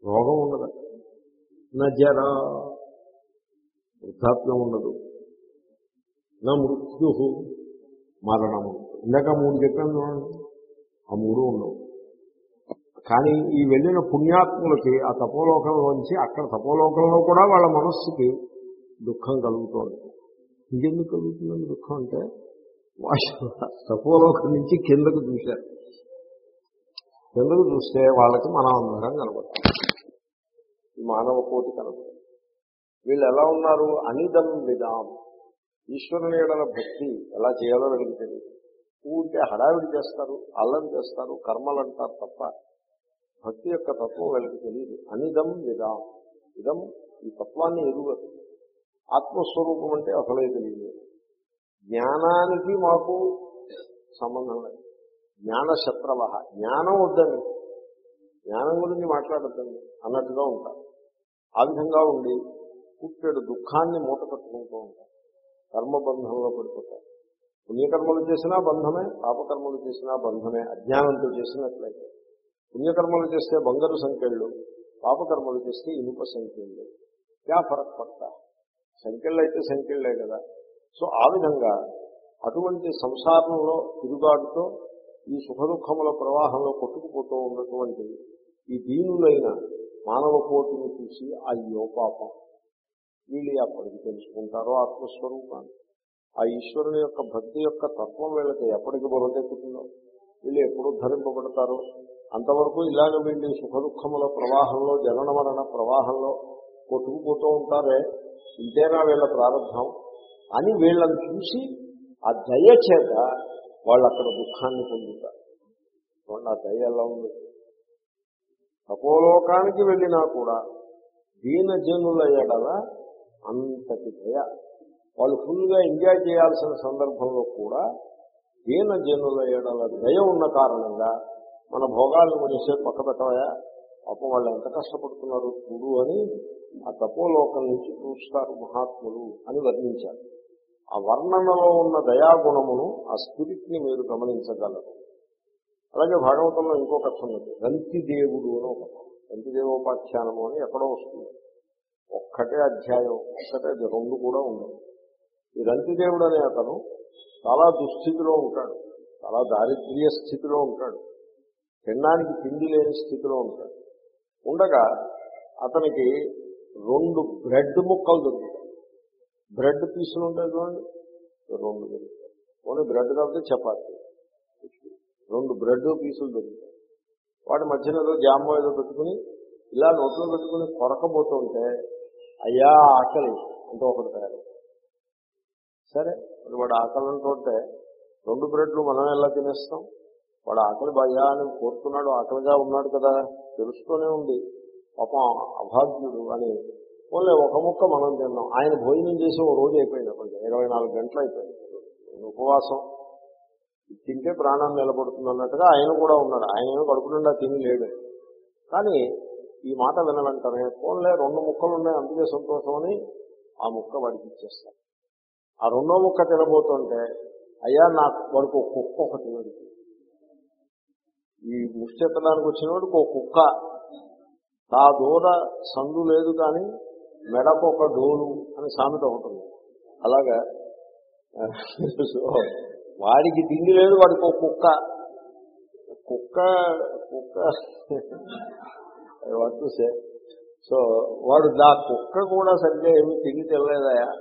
Speaker 1: రోగం ఉండదు. నా జర వృద్ధాప్యం ఉండదు. నా మృత్యు మరణం ఇందాక మూడు చెప్పాను చూడండి. ఆ మూడు ఉండవు. కానీ ఈ వెళ్ళిన పుణ్యాత్ములకి ఆ తపోలోకంలోంచి అక్కడ తపోలోకంలో కూడా వాళ్ళ మనస్సుకి దుఃఖం కలుగుతోంది. ఇంకెందుకు కలుగుతుందని దుఃఖం అంటే? వాళ్ళు తపోలోకం నుంచి కిందకు చూశారు. కిందకు చూస్తే వాళ్ళకి మనం అందరం కనబడుతుంది మానవ కోటి కనబడుతుంది. వీళ్ళు ఎలా ఉన్నారు? అనిదం విధాం ఈశ్వరుని ఏడల భక్తి ఎలా చేయాలో వీళ్ళకి తెలియదు. ఊరికే హడావిడి చేస్తారు అల్లం చేస్తారు కర్మలు అంటారు తప్ప భక్తి యొక్క తత్వం వీళ్ళకి తెలియదు. అనిదం విధాం ఇదం ఈ తత్వాన్ని ఎరుగదు. ఆత్మస్వరూపం అంటే అసలే తెలియదు. జ్ఞానానికి మాకు సంబంధం లేదు. జ్ఞానశత్రవ జ్ఞానం వద్దండి జ్ఞానం గురించి మాట్లాడద్దండి. అన్నట్టుగా ఉంటారు. ఆ విధంగా ఉండి పుట్టేడు దుఃఖాన్ని మూట కట్టుకుంటూ ఉంటారు. కర్మబంధంలో పడిపోతారు. పుణ్యకర్మలు చేసినా బంధమే పాపకర్మలు చేసినా బంధమే అజ్ఞానంతో చేసినట్లయితే. పుణ్యకర్మలు చేస్తే బంగారు సంఖ్యలు పాపకర్మలు చేస్తే ఇనుప సంఖ్యలు. యా ఫరక్ పడతా సంఖ్యలు అయితే సంఖ్యలే కదా. సో ఆ విధంగా అటువంటి సంసారంలో తిరుగాటుతో ఈ సుఖదుఖముల ప్రవాహంలో కొట్టుకుపోతూ ఉన్నటువంటి ఈ దీనులైన మానవ కోటిని చూసి అయ్యో పాపం. వీళ్ళు ఎప్పటికి తెలుసుకుంటారో ఆత్మస్వరూపాన్ని. ఆ ఈశ్వరుని యొక్క భక్తి యొక్క తత్వం వీళ్ళకి ఎప్పటికి బురదెక్కుతుందో వీళ్ళు ఎప్పుడు ధరింపబడతారో అంతవరకు ఇలాగ వీళ్ళు సుఖదుఖముల ప్రవాహంలో జనన మరణ ప్రవాహంలో కొట్టుకుపోతూ ఉంటారే ఇంతేనా వీళ్ళ ప్రారంభం? అని వీళ్ళని చూసి ఆ దయ చేత వాళ్ళు అక్కడ దుఃఖాన్ని పొందుతారు. చూడండి ఆ దయ ఎలా ఉంది? తపోలోకానికి వెళ్ళినా కూడా దీనజనుల ఎడల అంతటి దయ. వాళ్ళు ఫుల్గా ఎంజాయ్ చేయాల్సిన సందర్భంలో కూడా దీనజనుల ఎడల దయ ఉన్న కారణంగా మన భోగాలను కొనిసే పక్క పెట్టవయా పాపం వాళ్ళు ఎంత కష్టపడుతున్నారు చూడు అని ఆ తపోలోకం నుంచి చూస్తారు మహాత్ములు అని వర్ణించారు. ఆ వర్ణనలో ఉన్న దయాగుణమును ఆ స్పిరిట్ని మీరు గమనించగలరు. అలాగే భాగవతంలో ఇంకో కథ ఉన్నది. రంతిదేవుడు అని ఒక రంతిదేవోపాఖ్యానము అని ఎక్కడో వస్తుంది. ఒక్కటే అధ్యాయం ఒక్కటే అది రెండు కూడా ఉండవు. ఈ రంతిదేవుడు అనే అతను చాలా దుస్థితిలో ఉంటాడు. చాలా దారిద్ర్య స్థితిలో ఉంటాడు. తినడానికి తిండి లేని స్థితిలో ఉంటాడు. ఉండగా అతనికి రెండు బ్రెడ్ ముక్కలు దొరుకుతాయి. బ్రెడ్ పీసులు ఉంటాయి చూడండి. రెండు దొరుకుతాయి. ఓన్లీ బ్రెడ్ కాబట్టి చపాతీ. రెండు బ్రెడ్ పీసులు దొరుకుతాయి. వాటి మధ్యన ఏదో జాంబో ఏదో పెట్టుకుని ఇలా నోట్లో పెట్టుకుని కొరకబోతుంటే అయ్యా ఆకలి అంటూ ఒకటి తయారు సరే వాడు ఆకలి అంటుంటే రెండు బ్రెడ్లు మనం ఎలా తినేస్తాం? వాడు ఆకలి భయా అని కోరుతున్నాడు ఆకలిగా ఉన్నాడు కదా తెలుస్తూనే ఉంది. పాపం అభాగ్యుడు అని. ఓన్లీ ఒక ముక్క మనం తిన్నాం. ఆయన భోజనం చేసి ఓ రోజు అయిపోయింది అప్పటికి. ఇరవై నాలుగు గంటలు అయిపోయింది. ఉపవాసం. తింటే ప్రాణం నిలబడుతుంది అన్నట్టుగా ఆయన కూడా ఉన్నాడు. ఆయన ఏమో కడుపు నిండా తిని లేడు. కానీ ఈ మాట వినవంటనే ఫోన్లే రెండు ముక్కలు ఉన్నాయి అందుకే సంతోషం అని ఆ ముక్క వాడికి ఇచ్చేస్తారు ఆ రెండో ముక్క తినబోతుంటే అయ్యా నాకు వాడికి ఒక్కొక్క ఒకటి వాడికి ఈ ముష్టెత్తడానికి వచ్చిన ఒక కుక్క. ఆ దూర సందు లేదు కానీ మెడకు ఒక డోలు అని సామెత ఉంటుంది. అలాగా? సో వాడికి తిండి లేదు వాడికి ఒక కుక్క. కుక్క కుక్క. వాడు సో వాడు నా కుక్క కూడా సరిగ్గా ఏమి తిండి తినలేదయా?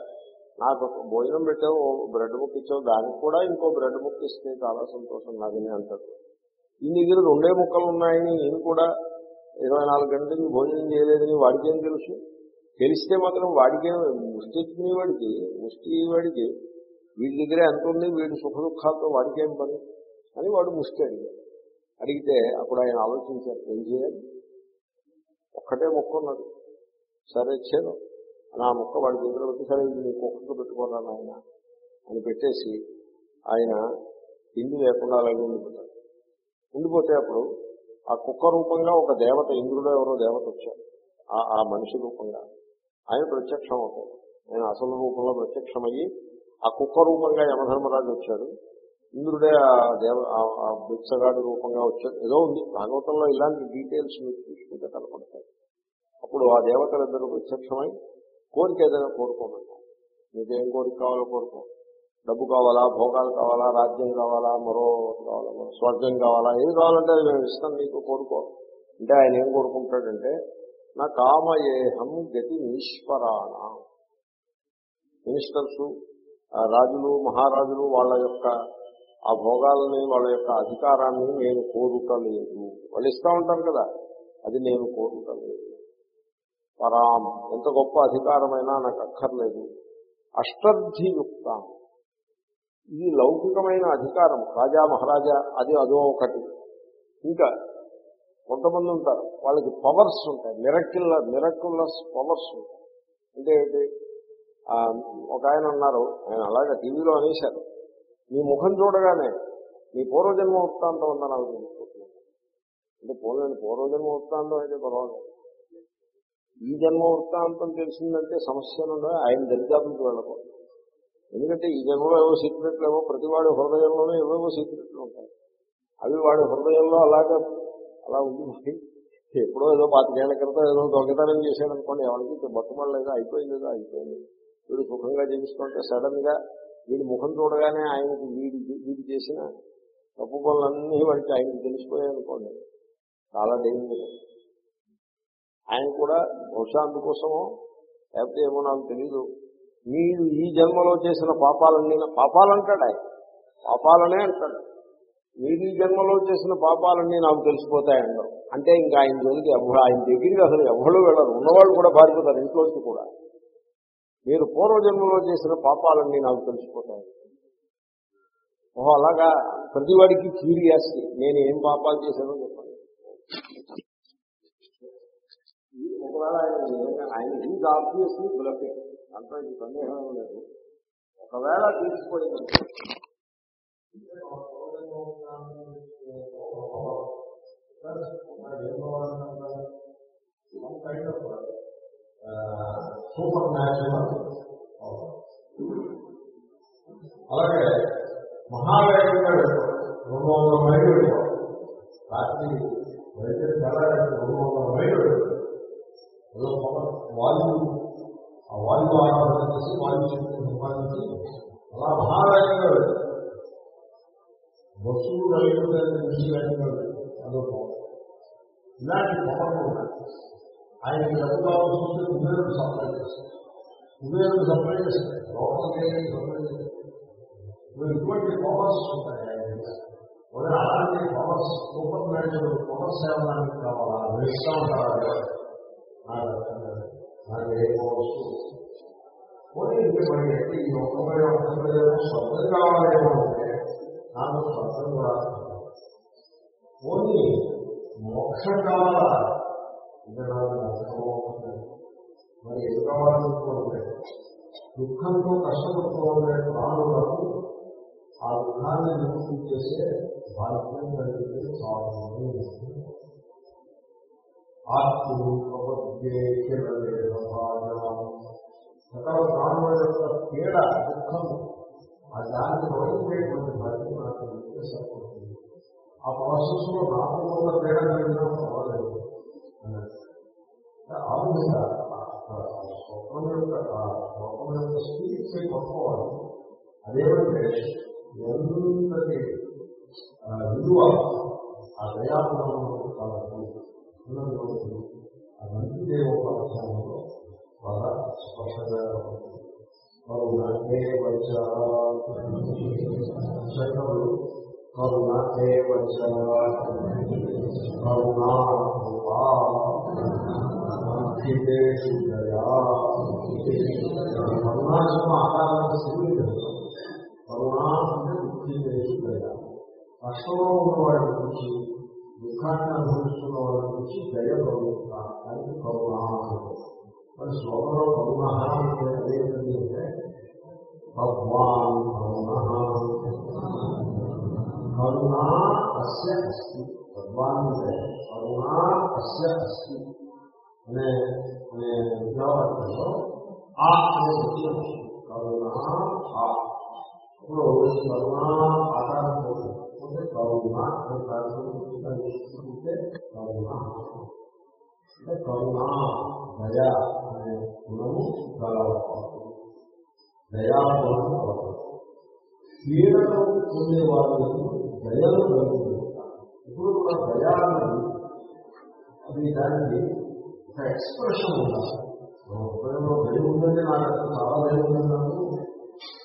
Speaker 1: నాకు భోజనం పెట్టావు బ్రెడ్ ముక్క ఇచ్చావు దానికి కూడా ఇంకో బ్రెడ్ ముక్క ఇస్తే చాలా సంతోషం నాదని అంటాడు. ఈ దగ్గర రెండే ముక్కలు ఉన్నాయని నేను కూడా ఇరవై నాలుగు గంటలకి భోజనం చేయలేదని వాడికేం తెలుసు? తెలిస్తే మాత్రం వాడికే ముష్టి వాడికి ముష్టి వాడికి వీడి దగ్గర ఎంత ఉంది వీడి సుఖ దుఃఖాలతో వాడికేం పని? అని వాడు ముష్టి అడిగాడు. అడిగితే అప్పుడు ఆయన ఆలోచించారు ఏం చేయాలి? ఒక్కటే మొక్క ఉన్నది. సరే చేను అని ఆ మొక్క వాడి దగ్గర పెట్టి సరే నీకు నీ కుక్కకు పెట్టుకున్నాను ఆయన అని పెట్టేసి ఆయన తిండి లేకుండా అలాగే ఉండిపోతాడు. ఉండిపోతే అప్పుడు ఆ కుక్క రూపంగా ఒక దేవత ఇంద్రుడు ఎవరో దేవత వచ్చారు. ఆ- ఆ మనిషి రూపంగా. ఆయన ప్రత్యక్షం అవుతాడు ఆయన అసలు రూపంలో ప్రత్యక్షమయ్యి ఆ కుక్క రూపంగా యమధర్మరాజు వచ్చాడు. ఇంద్రుడే ఆ దేవ ఆ- ఆ రూపంగా వచ్చాడు. ఏదో ఉంది. భాగవతంలో ఇలాంటి డీటెయిల్స్ మీరు చూసుకుంటే కనపడతాయి. అప్పుడు ఆ దేవతలిద్దరూ ప్రత్యక్షమై కోరిక ఏదైనా కోరుకోమంటారు. మీకేం కోరిక కావాలో కోరుకో. డబ్బు కావాలా భోగాలు కావాలా రాజ్యం కావాలా మరో కావాలా మరో స్వర్గం కావాలా ఏది కావాలంటే అది మేము ఇస్తాం నీకు కోరుకో. అంటే ఆయన ఏం కోరుకుంటాడంటే నా కామయేహం గతి ఈశ్వరాణ మినిస్టర్స్ రాజులు మహారాజులు వాళ్ళ యొక్క ఆ భోగాలని వాళ్ళ యొక్క అధికారాన్ని నేను కోరుటలేదు. వాళ్ళు ఇస్తా ఉంటారు కదా అది నేను కోరుటలేదు. పరాం ఎంత గొప్ప అధికారమైనా నాకు అక్కర్లేదు. అష్టర్థియుక్త. ఇది లౌకికమైన అధికారం రాజా మహారాజా అది అదో ఒకటి. ఇంకా కొంతమంది ఉంటారు వాళ్ళకి పవర్స్ ఉంటాయి మిరకిల్ మిరకులస్ పవర్స్ ఉంటాయి. అంటే ఏంటి? ఒక ఆయన ఉన్నారు ఆయన అలాగే టీవీలో అనేశారు. మీ ముఖం చూడగానే మీ పూర్వజన్మ వృత్తాంతం ఉందని నాకు తెలుసుకుంటున్నాను అంటే పూర్వ పూర్వజన్మ వృత్తాంతం అయితే పర్వాలేదు. ఈ జన్మ వృత్తాంతం తెలిసిందంటే సమస్యలు నుండి ఆయన దరిదాపులకు వెళ్ళకూడదు. ఎందుకంటే ఈ జన్మలో ఏవో సీక్రెట్లు ఏవో ప్రతి వాడి హృదయంలోనే ఏవేవో సీక్రెట్లు ఉంటాయి. అవి వాడి హృదయంలో అలాగే అలా ఉంది ఎప్పుడో ఏదో పాతికేళ్ళ క్రితం ఏదో దొంగతనం చేశాడు అనుకోండి ఎవరికి బతుమడలేదా అయిపోయింది అయిపోయింది. వీడు సుఖంగా జీవిస్తుంటే సడన్గా వీడి ముఖం చూడగానే ఆయనకి వీడి వీడి చేసిన తప్పు పనులన్నీ వాడికి ఆయనకి తెలిసిపోయాయి అనుకోండి చాలా డేంజర్ ఆయన కూడా బహుశా అందుకోసమో లేకపోతే ఏమో నాకు తెలీదు. మీరు ఈ జన్మలో చేసిన పాపాలన్నీ పాపాలంటాడు ఆయన పాపాలనే అంటాడు మీరు ఈ జన్మలో చేసిన పాపాలన్నీ నాకు తెలిసిపోతాయండవు అంటే ఇంకా ఆయన జోలికి ఎవరు ఆయన దగ్గరికి అసలు ఎవరు వెళ్ళరు ఉన్నవాళ్ళు కూడా పారిపోతారు ఇంట్లోకి కూడా మీరు పూర్వజన్మలో చేసిన పాపాలన్నీ నాకు తెలిసిపోతాయి ఓహో అలాగా ప్రతివాడికి క్యూరియాసిటీ నేను ఏం పాపాలు చేశానో చెప్పండి ఒకవేళ ఆయన ఆయన ఈజ్ ఆబ్వియస్లీ బ్లఫింగ్ దాంట్లో ఇది సందేహం లేదు. ఒకవేళ తీసుకుపోయింది
Speaker 2: సూపర్ న్యాచురల్ అలాగే మహావేగంగా రెండు వందల మైలు రాత్రి వెళ్తే తెల్లారి రెండు వందల మైలు వెళ్ళిపోవడం ఆ వాయువు ఆరాధన చేసి వాయువు శక్తిని సంపాదించి అలా మహావేగంగా వెళ్ళిపోవడం బస్సులు రైలు నుంచి వేగంగా వెళ్ళిపోవడం అదో ఇలాంటి పవర్లు ఉన్నాయి ఆయన డబ్బు కావాల్సి వస్తే కుబేరుడు సప్లై చేస్తారు కుబేరుడు సప్లై చేస్తారు లోపలికి సప్లై చేస్తారు ఇటువంటి పవర్స్ ఉంటాయి ఆయన దగ్గర. ఒకవేళ అలాంటి పవర్స్ సూపర్ న్యాచురల్ పవర్స్ ఏమడానికి కావాలా? వేస్తూ ఉంటారా? నాకు అర్థం కాదు. నాకు పోనీ ఇంక మరి అయితే ఈ ఒక్కడే కావాలేమో అంటే నాకు స్వతం కూడా పోనీ మోక్షం కావాలా ఇంకా నాకు నష్టమో మరి ఎందుకు కావాలనుకోండి దుఃఖంతో కష్టపడుకోవాలనే ప్రాణులకు ఆ దుఃఖాన్ని నివృత్తి చేసే బాధ్యం కలిగితే చాలు ఆత్మ ప్రాణుల యొక్క పీడ దుఃఖం ఆ దాన్ని తొలగించేటువంటి బాధ్యత నాకు ఉంటే సరిపోతుంది ఆ ప్రాసెస్లో నాకు కూడా పీడ కలిగినా పర్వాలేదు అన్నది ఆ విధంగా స్వప్నం యొక్క స్వప్నం యొక్క స్పీచ్ పట్టుకోవాలి అదేమంటే ఎంతటి విలువ ఆ దయాత్మకం కలదు ఉన్నది అవన్నీ మంచి దేవోపాఖ్యానంలో బాగా స్పష్టంగా కరుణ ఏ వచ్చ కరుణ ఏ కరుణా కరుణాశమ ఆకారానికి స్థితి కరుణ అంటే కష్టంలో గురించి దుఃఖాన్ని అనుభవిస్తున్న వాళ్ళ నుంచి దయ కలుగుతా దానికి కరుణ మరి శ్లోకంలో కరుణ అంటే అదేంటండి అంటే భగవాన్ కరుణ కరుణ అస్య అస్తి భగవాన్ అంటే కరుణ అస్య అస్తి అనే అనే విద్యావాక్యంలో ఆ అనే వచ్చింది కరుణ ఆ ఇప్పుడు కరుణ ఆకారం అంటే కరుణ అనే కార్యక్రమం తీసుకుంటే కరుణ అంటే కరుణ దయ అనే గుణము గలవాడు దయాగుణము కలవాడు పీడను పొందే వాళ్ళకి దయలు కలుగుతుంది ఇప్పుడు కూడా దయాన్ని అది దానికి ఒక ఎక్స్ప్రెషన్ ఉండాలి. మన ఉపయోగంలో దయ ఉందంటే నాకు చాలా దయ ఉంది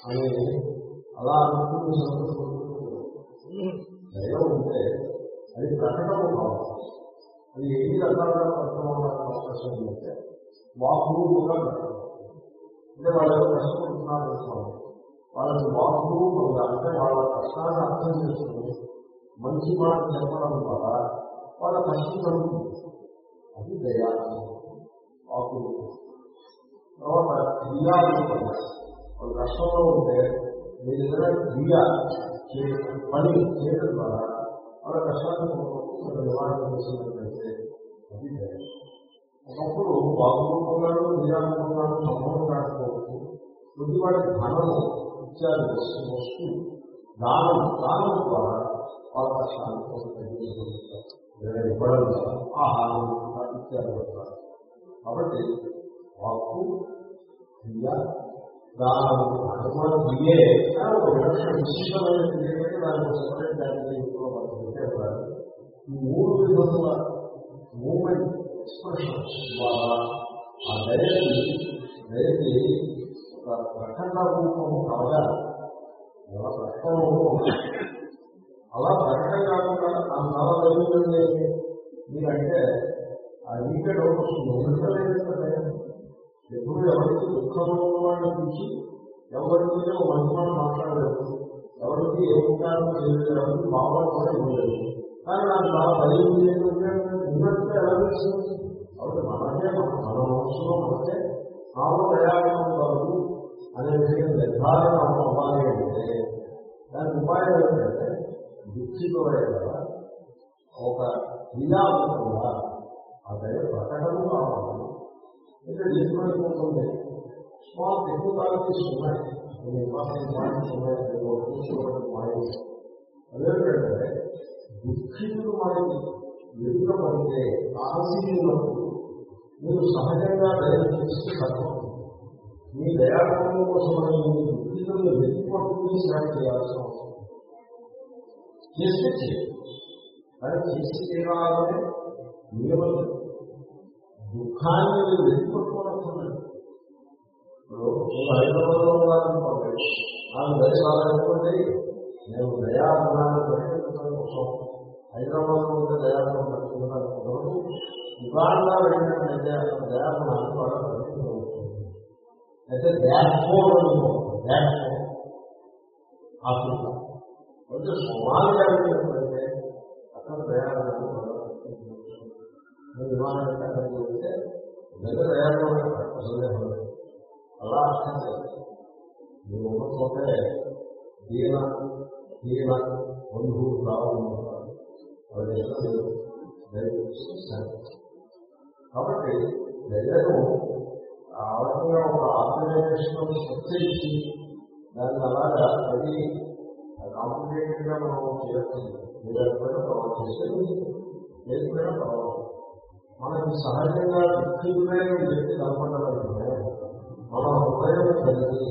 Speaker 2: అని అలా అనుకుని సంతోషపడుతుంది దయ ఉంటే అది ప్రకటన కావాలి అది ఎన్ని రకాలుగా ప్రకటన అవకాశం ఉందంటే వాక్రూపంగా అంటే వాళ్ళు ఏదో కష్టపడుతున్నారు అనుకోండి వాళ్ళకి వాక్రూపంగా అంటే వాళ్ళ కష్టాన్ని అర్థం చేసుకుని మంచి మాట చెప్పడం ద్వారా వాళ్ళ కష్టం కలుగుతుంది. అది దయా వాక్రూపం. తర్వాత క్రియారూపంగా వాళ్ళు కష్టంలో ఉంటే మీరు ఏదైనా క్రియ పని చేయడం ద్వారా వాళ్ళ కష్టాన్ని కొంతవరకు నివారణ చేసినట్లయితే అది దయ ఒకప్పుడు వాగ్రూపంగాను క్రియారూపంగాను సంభవం కాకపోవచ్చు కొద్దివాడి ధనము ఇత్యాది వస్తు వస్తు. దానం దానం ద్వారా వాళ్ళ కష్టాన్ని కొంత ఇవ్వడం ద్వారా ఆహారం ఇత్యాది కాబట్టి వాక్కు క్రియ దానం అనుమానం క్రియే ఒక విలక్షణ విశిష్టమైన దానికి దానికి ఈ మూడు విధముల మూమెంట్ ద్వారా ఆ ఒక ప్రకటన రూపము కలగాలి అలా ప్రకటన రూపం అలా ప్రకటన కాకుండా ఆ నవ జరుగుతుంది మీరంటే ఆ నీకే డౌట్ వస్తుంది కదా ఎప్పుడు ఎవరికి దుఃఖంలో ఉన్న వాళ్ళని చూసి ఎవరితో మంచి మాట్లాడలేదు. ఎవరికి ఏ ఉపకారం చేయలేదు ఎవరికి బాగా కూడా ఇవ్వలేదు కానీ నాకు చాలా భయం ఉంది ఏంటంటే ఉన్నట్టు ఎలా తెలుస్తుంది? కాబట్టి మనకే మన- మనసులో మనకే నాలో ప్రయాణం కాదు అనే విషయం నిర్ధారణ అవ్వాలి అంటే దానికి ఉపాయం ఏంటంటే దుఃఖితులైన ఒక క్రియాత్మకంగా ఆ దయ ప్రకటన కావాలి అంటే దీంట్లో ఏమవుతుంది స్మాల్ టెక్నికాలిటీస్ ఉన్నాయి. కొన్ని ఇంపార్టెంట్ పాయింట్స్ ఉన్నాయి ఏదో చూసుకోవడం పాయింట్స్ అదేంటంటే దుఃఖితులు మనకి ఎదుట పడితే ఆశీనున్నప్పుడు మీరు సహజంగా దయ చూస్తే తప్ప మీ దయాత్మం కోసం మీ దుఃఖితులను వెతిపట్టుకుని సేవ చేయాల్సిన అవసరం చేస్తే చేయాలి కానీ చేసి తీరాలనే నియమం దుఃఖాన్ని మీరు వెతిపట్టుకోవడం ఇప్పుడు నేను హైదరాబాద్లో ఉన్నాననుకోండి నాకు దయ కావాలనుకోండి నేను దయాగుణాన్ని ప్రకటించడం కోసం హైదరాబాద్లో ఉండే దయాగుణం ప్రకటించడానికి ఉగాండా వెళ్ళినట్లయితే అక్కడ దయాగుణాన్ని బాగా ప్రకటించవచ్చు అయితే బ్యాక్ఫోర్ అనుకో బ్యాక్ఫోర్ ఆఫ్రికా అంటే సోమాలియా వెళ్ళినట్లయితే అక్కడ దయాగుణాన్ని నేను విమానానికి వెళ్తే దగ్గర సందేహం అలా అర్థం చేయాలి మీరు ఉన్నట్లయితే దీన దీన రావాలనుకుంటారు అది కాబట్టి దయ్యను ఆ రకంగా ఒక ఆర్గనైజేషన్ శక్తి ఇచ్చి దాన్ని అలాగా అది కాంప్లికేటెడ్గా మనం చేయట్లేదు మీరు ఎప్పుడైనా పర్వాలేదు చేసేది లేకపోయినా పర్వాలేదు మనకు సహజంగా దుఃఖితులైన వ్యక్తి కనపడాలంటే మన హృదయం కలిగి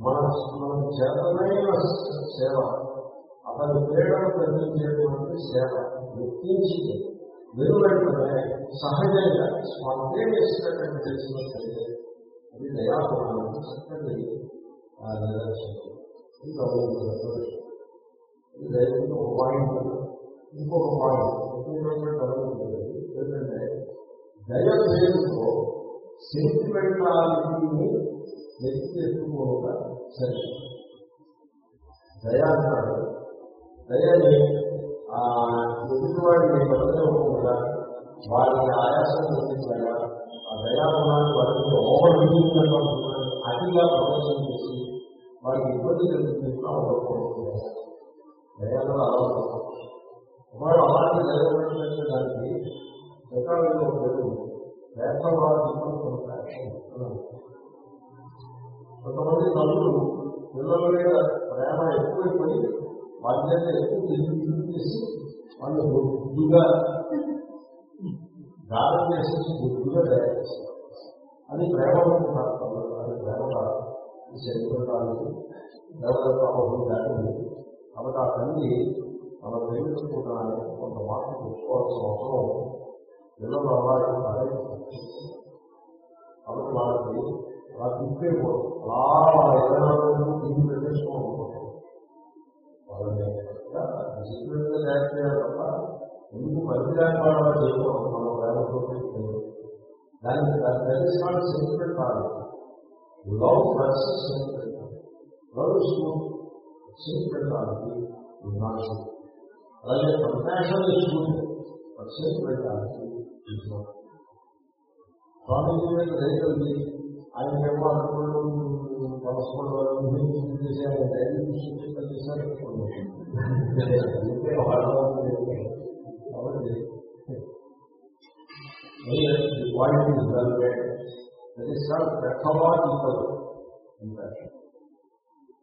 Speaker 2: మన మన చేతనైన సేవ అతని పీడను తగ్గించేటువంటి సేవ గుర్తించి వెలువెంటనే సహజంగా స్పాంటేనియస్గా చేసినట్లయితే అది దయాగుణానికి చక్కటి ఆ, ఇది గమనించగలరు. ఇది దైవంలో ఒక పాయింట్. ఇంకొక పాయింట్. ఇంకొక గమనించలేదు ఏంటంటే దయ పేరుతో సెంటిమెంటాలిటీని ఎత్తి ఎత్తుకోగా సరే. దయ అంటాడు దయని ఆ ఎదుటివాడిని బతకకుండా వారికి ఆయాసం కలిగించగా ఆ దయాగుణాన్ని వారికి ఓవర్ అతిగా ప్రదర్శన చేసి వారికి ఇబ్బంది కలిగించిన ఉండకూడదు. దయాలో అలా ఉంటారు. అలాంటి దయ దానికి రకాలుగా పేరు వేసవాది కొంతమంది తల్లులు పిల్లల మీద ప్రేమ ఎక్కువైపోయి బాధ్యత ఎక్కువ తిరిగి చేసి వాళ్ళు బుద్ధిగా దానం చేసేసి బుద్ధిగా తయారు చేస్తారు అది ప్రేమ అనుకుంటారు అది ప్రేమ కాదు. ఈ కాదు దేవతత్వం కాబట్టి ఆ తల్లి మన ప్రేమించుకుంటానికి కొంత మార్పు తెచ్చుకోవాల్సిన అవసరం ఉంది. పిల్లలు అలాగే కాబట్టి వాళ్ళకి అలా తిప్పేయకూడదు అలా వాళ్ళ ఏదైనా తిరిగి పెట్టేసుకోవాలి వాళ్ళని డిసిప్లిన్గా తయారు చేయాలి తప్ప ఎందుకు పనికిరాని వాళ్ళ చేయకూడదు? మన ప్రేమతో దానికి దట్ సెంటిమెంట్ కాదు love sentiment love is not అలాగే కంపాషన్ ఇస్ స్వామీజీ మీద దయగలిగి ఆయన ఏమో అనుకున్నాడు పరస్పరం చేశారు కాబట్టి వెల్ మేడ్ దట్ ఈస్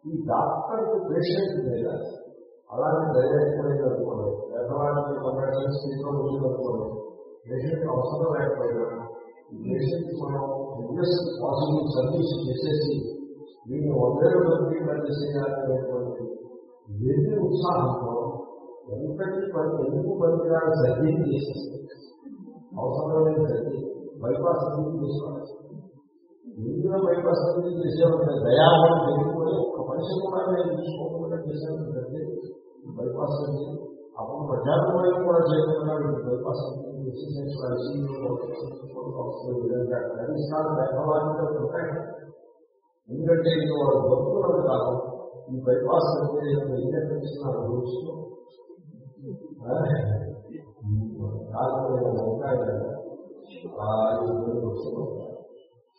Speaker 2: ఈ డాక్టర్ పేషెంట్ మీద అలాంటి ధైర్యం ఎప్పుడైతే అనుకోండి. పెథలాజికల్ కంపాషన్ స్థితిలో అనుకోండి. పేషెంట్ అవసరం లేకపోయినా ఈ పేషెంట్ మనం బిగ్గెస్ట్ పాసిబుల్ సర్వీస్ చేసేసి దీన్ని వందేళ్ళు బతికిగా చేసేయాలనేటువంటి వెళ్ళి ఉత్సాహంతో ఎంతటి పని ఎందుకు పనికిరాని చేసేసి అవసరం లేని సర్జరీ బైపాస్ సర్జరీ చేసుకోవాలి ఎందులో బైపాస్ సర్జరీ చేసేవాళ్ళ దయాభావం పెట్టుకుని ఒక మనిషి కూడా నేను చూసుకోకుండా చేసేవాళ్ళు సర్జరీ బైపాస్ సర్జరీ అప్పుడు ప్రజాపమైన కూడా చేయకుండా బైపాస్ సర్జరీ ఎందుకంటే ఇది వాళ్ళ భక్తులను కాదు. ఈ బైపాస్ అంటే ఇంజక్షన్ అనుభవిస్తూ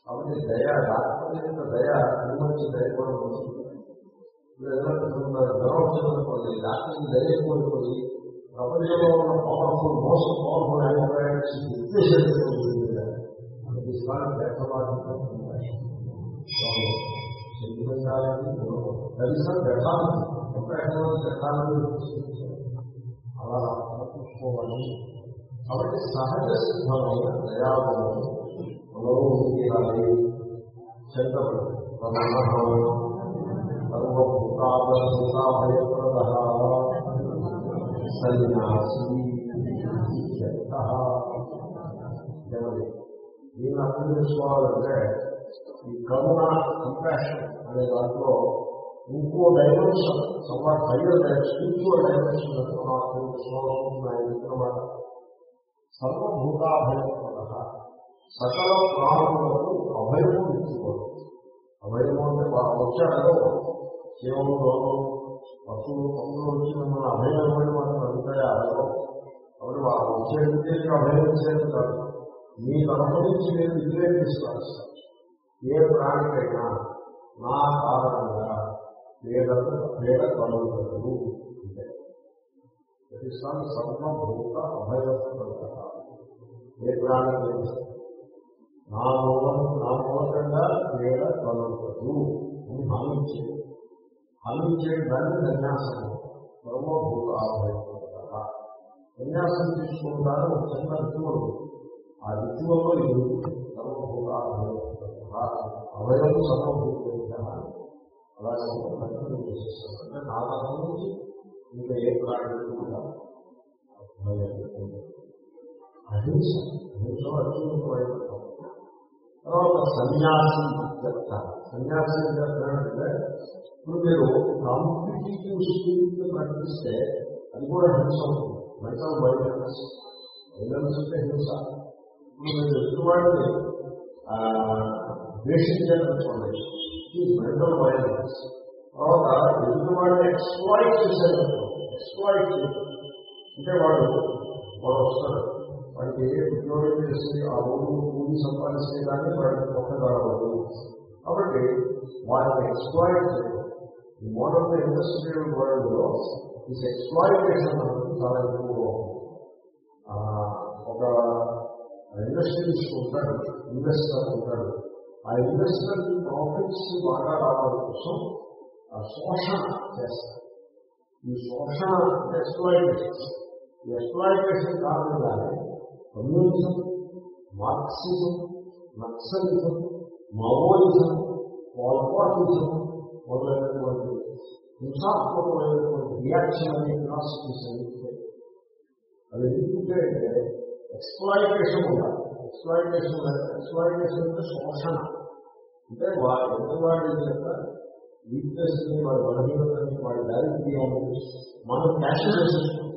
Speaker 2: కాబట్టి దయ డాక్టర్ దయ మంచి దయ కూడా మంచిది జ్వరం వచ్చిందనుకోండి డాక్టర్ దయ ఎక్కువైపోయి ప్రపంచంలో ఉన్న పవర్ఫుల్ మోస్ట్ పవర్ఫుల్ యాంటీబయాటిక్స్ అలా చూసుకోవాలి కాబట్టి సహజ సిద్ధమైన దయాభావం మనలో ఉండాలి శంకరుడు సర్వభూతాభయప్రద సన్యాసి దీన్ని అర్థం చేసుకోవాలంటే ఈ కరుణ కంపాషన్ అనే దాంట్లో ఇంకో dimension somewhat higher spiritual dimension మనం అర్థం చేసుకోవాలనుకుంటున్నాయి సర్వభూతాభయప్రద సకల ప్రాణులకు అభయము ఇచ్చుకోవాలి అభయము అంటే వచ్చాడో శివంలో పశువులు పశువులు వచ్చి మిమ్మల్ని అభయం ఇవ్వడం మనం అభిప్రాయ అడగం కాబట్టి వాళ్ళు వచ్చేందుకే అభయం ఇచ్చేది కాదు మీ అనుభవించి నేను మీరు ఏ ప్రాణికైనా నా కారణంగా పేదకు పేద కలుగుతారు. అంటే ప్రతిసారి సర్వభూత అభయప్రద ఏ ప్రాణికైనా నా మూలం నా మూలకంగా పేద కలుగుతారు అని హామించేది హామించే దాన్ని సన్యాసం సర్వభూత సన్యాసం తీసుకుంటారు ఒక చిన్న రిచువల్ ఆ రిచువల్లో ఇది సర్వభూత అవయవం సర్వభూత అలాగే ప్రకటన చేసేస్తారు. అంటే నా నుంచి ఇంకా ఏ ప్రాణులు కూడా అహింస. తర్వాత సన్యాసి. చెప్తారు. సన్యాసి చెప్తానంటే ఇప్పుడు మీరు కాంపిటేటివ్ స్పిరిట్ ప్రకటిస్తే అది కూడా హింస అవుతుంది. మెంటల్ వైలెన్స్ వైలెన్స్ అంటే హింస. ఇప్పుడు మీరు ఎదుటివాడిని ద్వేషించాలనుకోండి ఈ మెంటల్ వైలెన్స్ తర్వాత ఎదుటివాడిని ఎక్స్ప్లాయిట్ చేశారు ఎక్స్ప్లాయిట్ అంటే వాడు వాడు వస్తాడు. వాడికి ఏ ఉద్యోగం చేసి ఆ ఊరు కూలి సంపాదిస్తే కానీ వాడికి పొట్టగలవదు కాబట్టి వాడిని ఎక్స్ప్లాయిట్ చేయడం ఈ మోడల్ ఇండస్ట్రియల్ వరల్డ్లో ఈ ఎక్స్ప్లాయిటేషన్ అనేది చాలా ఎక్కువగా ఒక ఇండస్ట్రియలిస్ట్ ఉంటాడు ఇన్వెస్టర్ ఉంటాడు ఆ ఇన్వెస్టర్ ప్రాఫిట్స్ బాగా రావడం కోసం శోషణ చేస్తారు ఈ శోషణ ఎక్స్ప్లాయిటేషన్ ఈ ఎక్స్ప్లాయిటేషన్ కారణంగానే కమ్యూనిజం మార్క్సిజం నక్సలిజం మావోయిజం వాల్పాటిజం మొదలైనటువంటి హింసాత్మకమైనటువంటి రియాక్షన్ అనే ఫిలాసఫీస్ అన్ని అది ఎందుకంటే ఎక్స్ప్లాయిటేషన్ ఉండాలి ఎక్స్ప్లాయిటేషన్ ఎక్స్ప్లాయిటేషన్ అంటే శోషణ అంటే వాడు ఎదుటివాడి యొక్క వీక్నెస్ని వాడి బలహీనతని వాడి దారిద్ర్యాన్ని మనం క్యాష్ చేసేస్తాం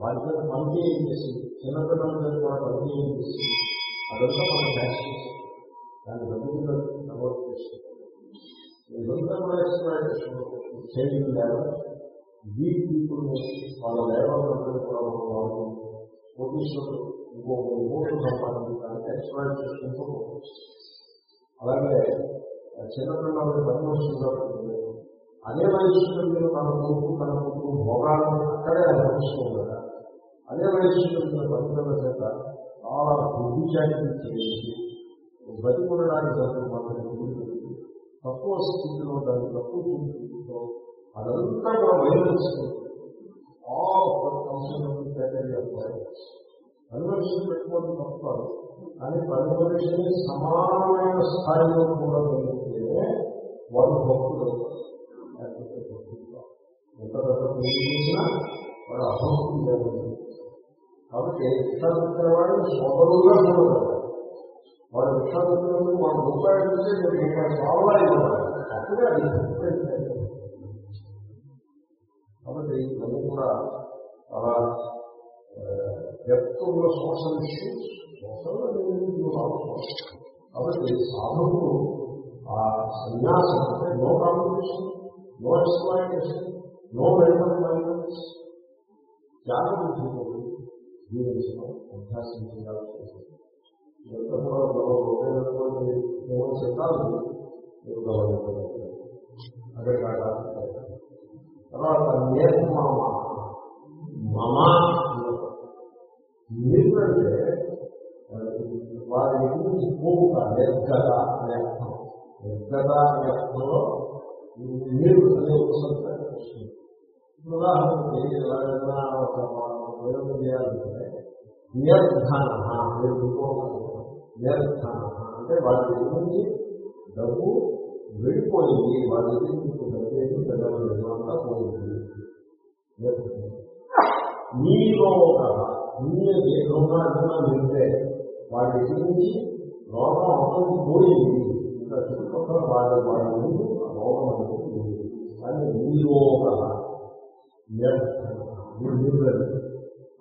Speaker 2: వాడి చేత ఏం చేసి చిన్నపిల్లల చేత కూడా ఏం చేసి అదంతా మనం దాన్ని డబ్బులు కన్వర్ట్ చేస్తాం. ఇదంతా కూడా exploitation child level weak people వాళ్ళ లెవెల్ కూడా వాళ్ళు కోటీశ్వరులు ఇంకో సంపాదించడానికి చేసుకుంటూ అలాగే చిన్నపిల్లలు పది వస్తువుగా అదే వయసులో మీరు తన కొడుకు తన కొడుకు భోగాలను అక్కడే అనుభవిస్తూ ఉండగా అదే వయసులో మీరు చేత చాలా బుద్ధి చాటింగ్ చేసి బతికుండడానికి దాన్ని మనం తక్కువ స్థితిలో దాన్ని తక్కువ స్థితితో అదంతా కూడా వైరస్. ఆల్ కన్వర్షన్ పెట్టుకోవడం తప్ప కానీ కన్వర్షన్ సమానమైన స్థాయిలో కూడా వెళ్తే వాడు భక్తులు ఎంత పెద్ద చేసినా వాడు అభక్తులు కాబట్టి విషాదించిన వాడిని సోదరుగా చూడదు వాడు విషాదించినందుకు వాడు రూపాయలు ఇస్తే మీరు ఇంకా చాలా అప్పుడే అది కాబట్టి ఇవన్నీ కూడా చాలా వ్యక్తుల సోషల్ ఇష్యూస్ సోషల్ కాబట్టి సాధువులు ఆ సన్యాసం అంటే no competition no exploitation no mental violence జాగ్రత్త జీవించడం అభ్యాసం చేయాల్సి ఉంటుంది మీరు అదే కాక తర్వాత నిర్మమ మమ? ఎందుకంటే వారి నుంచి పోక నిర్గత అనే అర్థం నిర్గత అనే అర్థంలో అనే ఒక వస్తుంది ఉదాహరణకి ఒక ప్రయోగం చేయాలంటే నిర్ధన మీరు నిర్ధన అంటే వాళ్ళ దగ్గర నుంచి డబ్బు వెళ్ళిపోయింది వాళ్ళ దగ్గర నుంచి డబ్బు ఏమి అంతా పోయింది మీలో ఒక మీరు ఏ వెళ్తే వాడి దగ్గర నుంచి రోగం పోయింది. ఇంకా చుట్టుపక్కల వాళ్ళ వాళ్ళ ముందు లోకం అనేది కానీ మీలో ఒక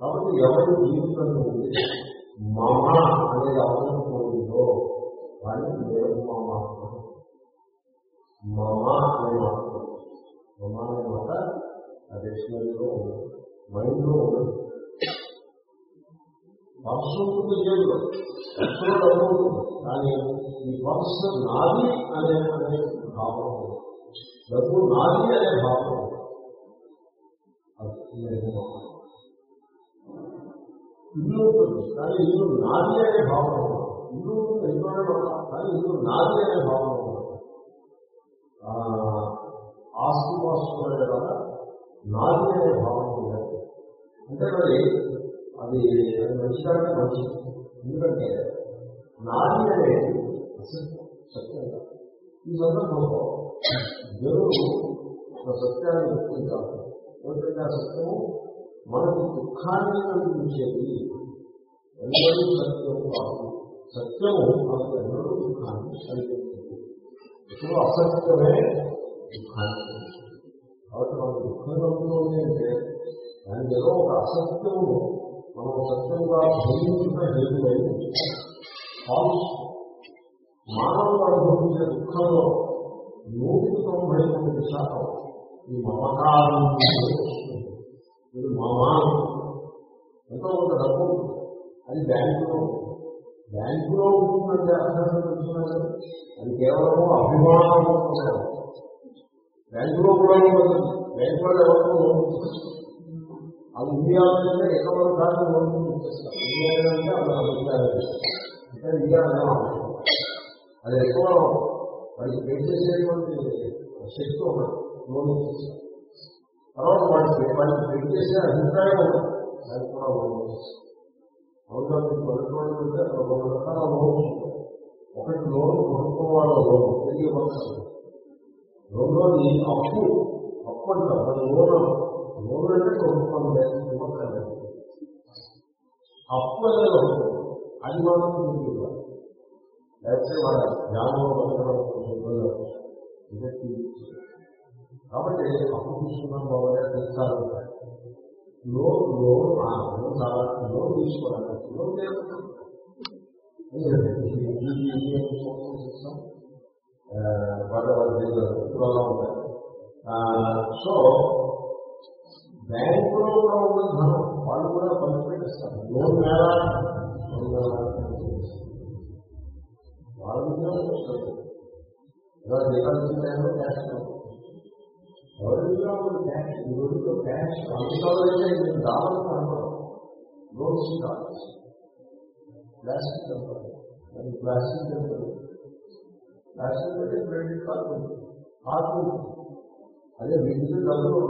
Speaker 2: కాబట్టి ఎవరి జీవితంలో మమ అనే అవసరం పోయిందో వాడిని దేవుడు మమ మమ అనే మాత్రం మమ అనే మాట ఆ డిక్షనరీలో ఉంది మైండ్లో ఉండదు. పర్సు ఉంటుంది జైల్లో డబ్బు కానీ ఈ పర్సు నాది అనే అనే భావన డబ్బు నాది అనే భావం అది నేను ఇల్లు కానీ ఇల్లు నాది అనే భావన ఉంది. ఇల్లు ఉంటుంది కానీ ఇల్లు నాది అనే భావన ఆస్తి పాస్తుల నాది అనే భావన ఉంది. అంటే మరి అది మంచిదానికి మంచిది. ఎందుకంటే నాది అనేది సత్యం ఈ సందర్భంలో జరువు ఒక సత్యాన్ని గుర్తించాలి ఏమిటంటే ఆ సత్యము మనకు దుఃఖాన్ని కలిగించేది ఎన్నడూ సత్యం కాదు. సత్యము మనకు ఎన్నడూ దుఃఖాన్ని కలిగించదు ఇప్పుడు అసత్యమే దుఃఖాన్ని కాబట్టి మనం దుఃఖం కలుగుతుంది అంటే దానికి ఏదో ఒక అసత్యము మనం సత్యంగా భరించిన హేతువై ఫాల్స్ అనుభవించే దుఃఖంలో నూటికి తొంభై తొమ్మిది శాతం ఈ మమకారం మీరు మామా ఎంతో కొంత డబ్బు అది బ్యాంకులో బ్యాంకులో ఉంటుందంటే అర్థం తెలుసుకున్నారు అది కేవలం అభిమానం ఉంటుంది. బ్యాంకులో కూడా ఉంటుంది బ్యాంకులో ఎవరు లోన్ ఇచ్చేస్తారు. అది ఇండియాలో ఎక్కడ కాదు లోన్ ఇచ్చేస్తారు ఇండియా అంటే అలా అభిప్రాయం అంటే ఇండియా అది ఎక్కువ వాడికి పే శక్తి ఉన్నది లోన్ ఇచ్చేస్తారు. తర్వాత వాడికి వాటికి పే చేసే అభిప్రాయం ఉన్నది దానికి కూడా లోన్ ఇచ్చేస్తారు అవునా మీకు పల్లెటూరు ఉంటే అక్కడ రెండు రకాల లోన్స్ ఒకటి లోన్ ప్రభుత్వం వాళ్ళ లోన్ తెలియవచ్చు రెండోది అప్పు. అప్పు అంటారు అది లోన్ లోన్ అంటే ప్రభుత్వం లేదు. ఇవ్వక్కర్లేదు అప్పు అనేది అది మాత్రం మీకు ఇవ్వాలి. లేకపోతే వాళ్ళ జ్ఞానంలో బతకడం కోసం కాబట్టి అప్పు తీసుకున్నాం బాగా తీర్చాలంటే లోన్ లోన్ ఆ చాలా లోన్ తీసుకోవడానికి లోన్ లేదు సో బ్యాంకులో కూడా ఉన్న ధనం వాళ్ళు కూడా పంచిపెట్టిస్తారు లోన్ మేళ వాళ్ళ మీద వస్తుంది ఇలా రికాల్సిన టైంలో చేస్తారు ఎవరి క్యాష్ ఈ రోజుల్లో క్యాష్ అందులో అయితే డాలర్స్ అనుకోవడం లోన్స్ డాలర్స్ ప్లాస్టిక్ అంటారు అది ప్లాస్టిక్ అంటారు ప్లాస్టిక్ అంటే క్రెడిట్ కార్డు కార్డు అదే వీటికి డబ్బులు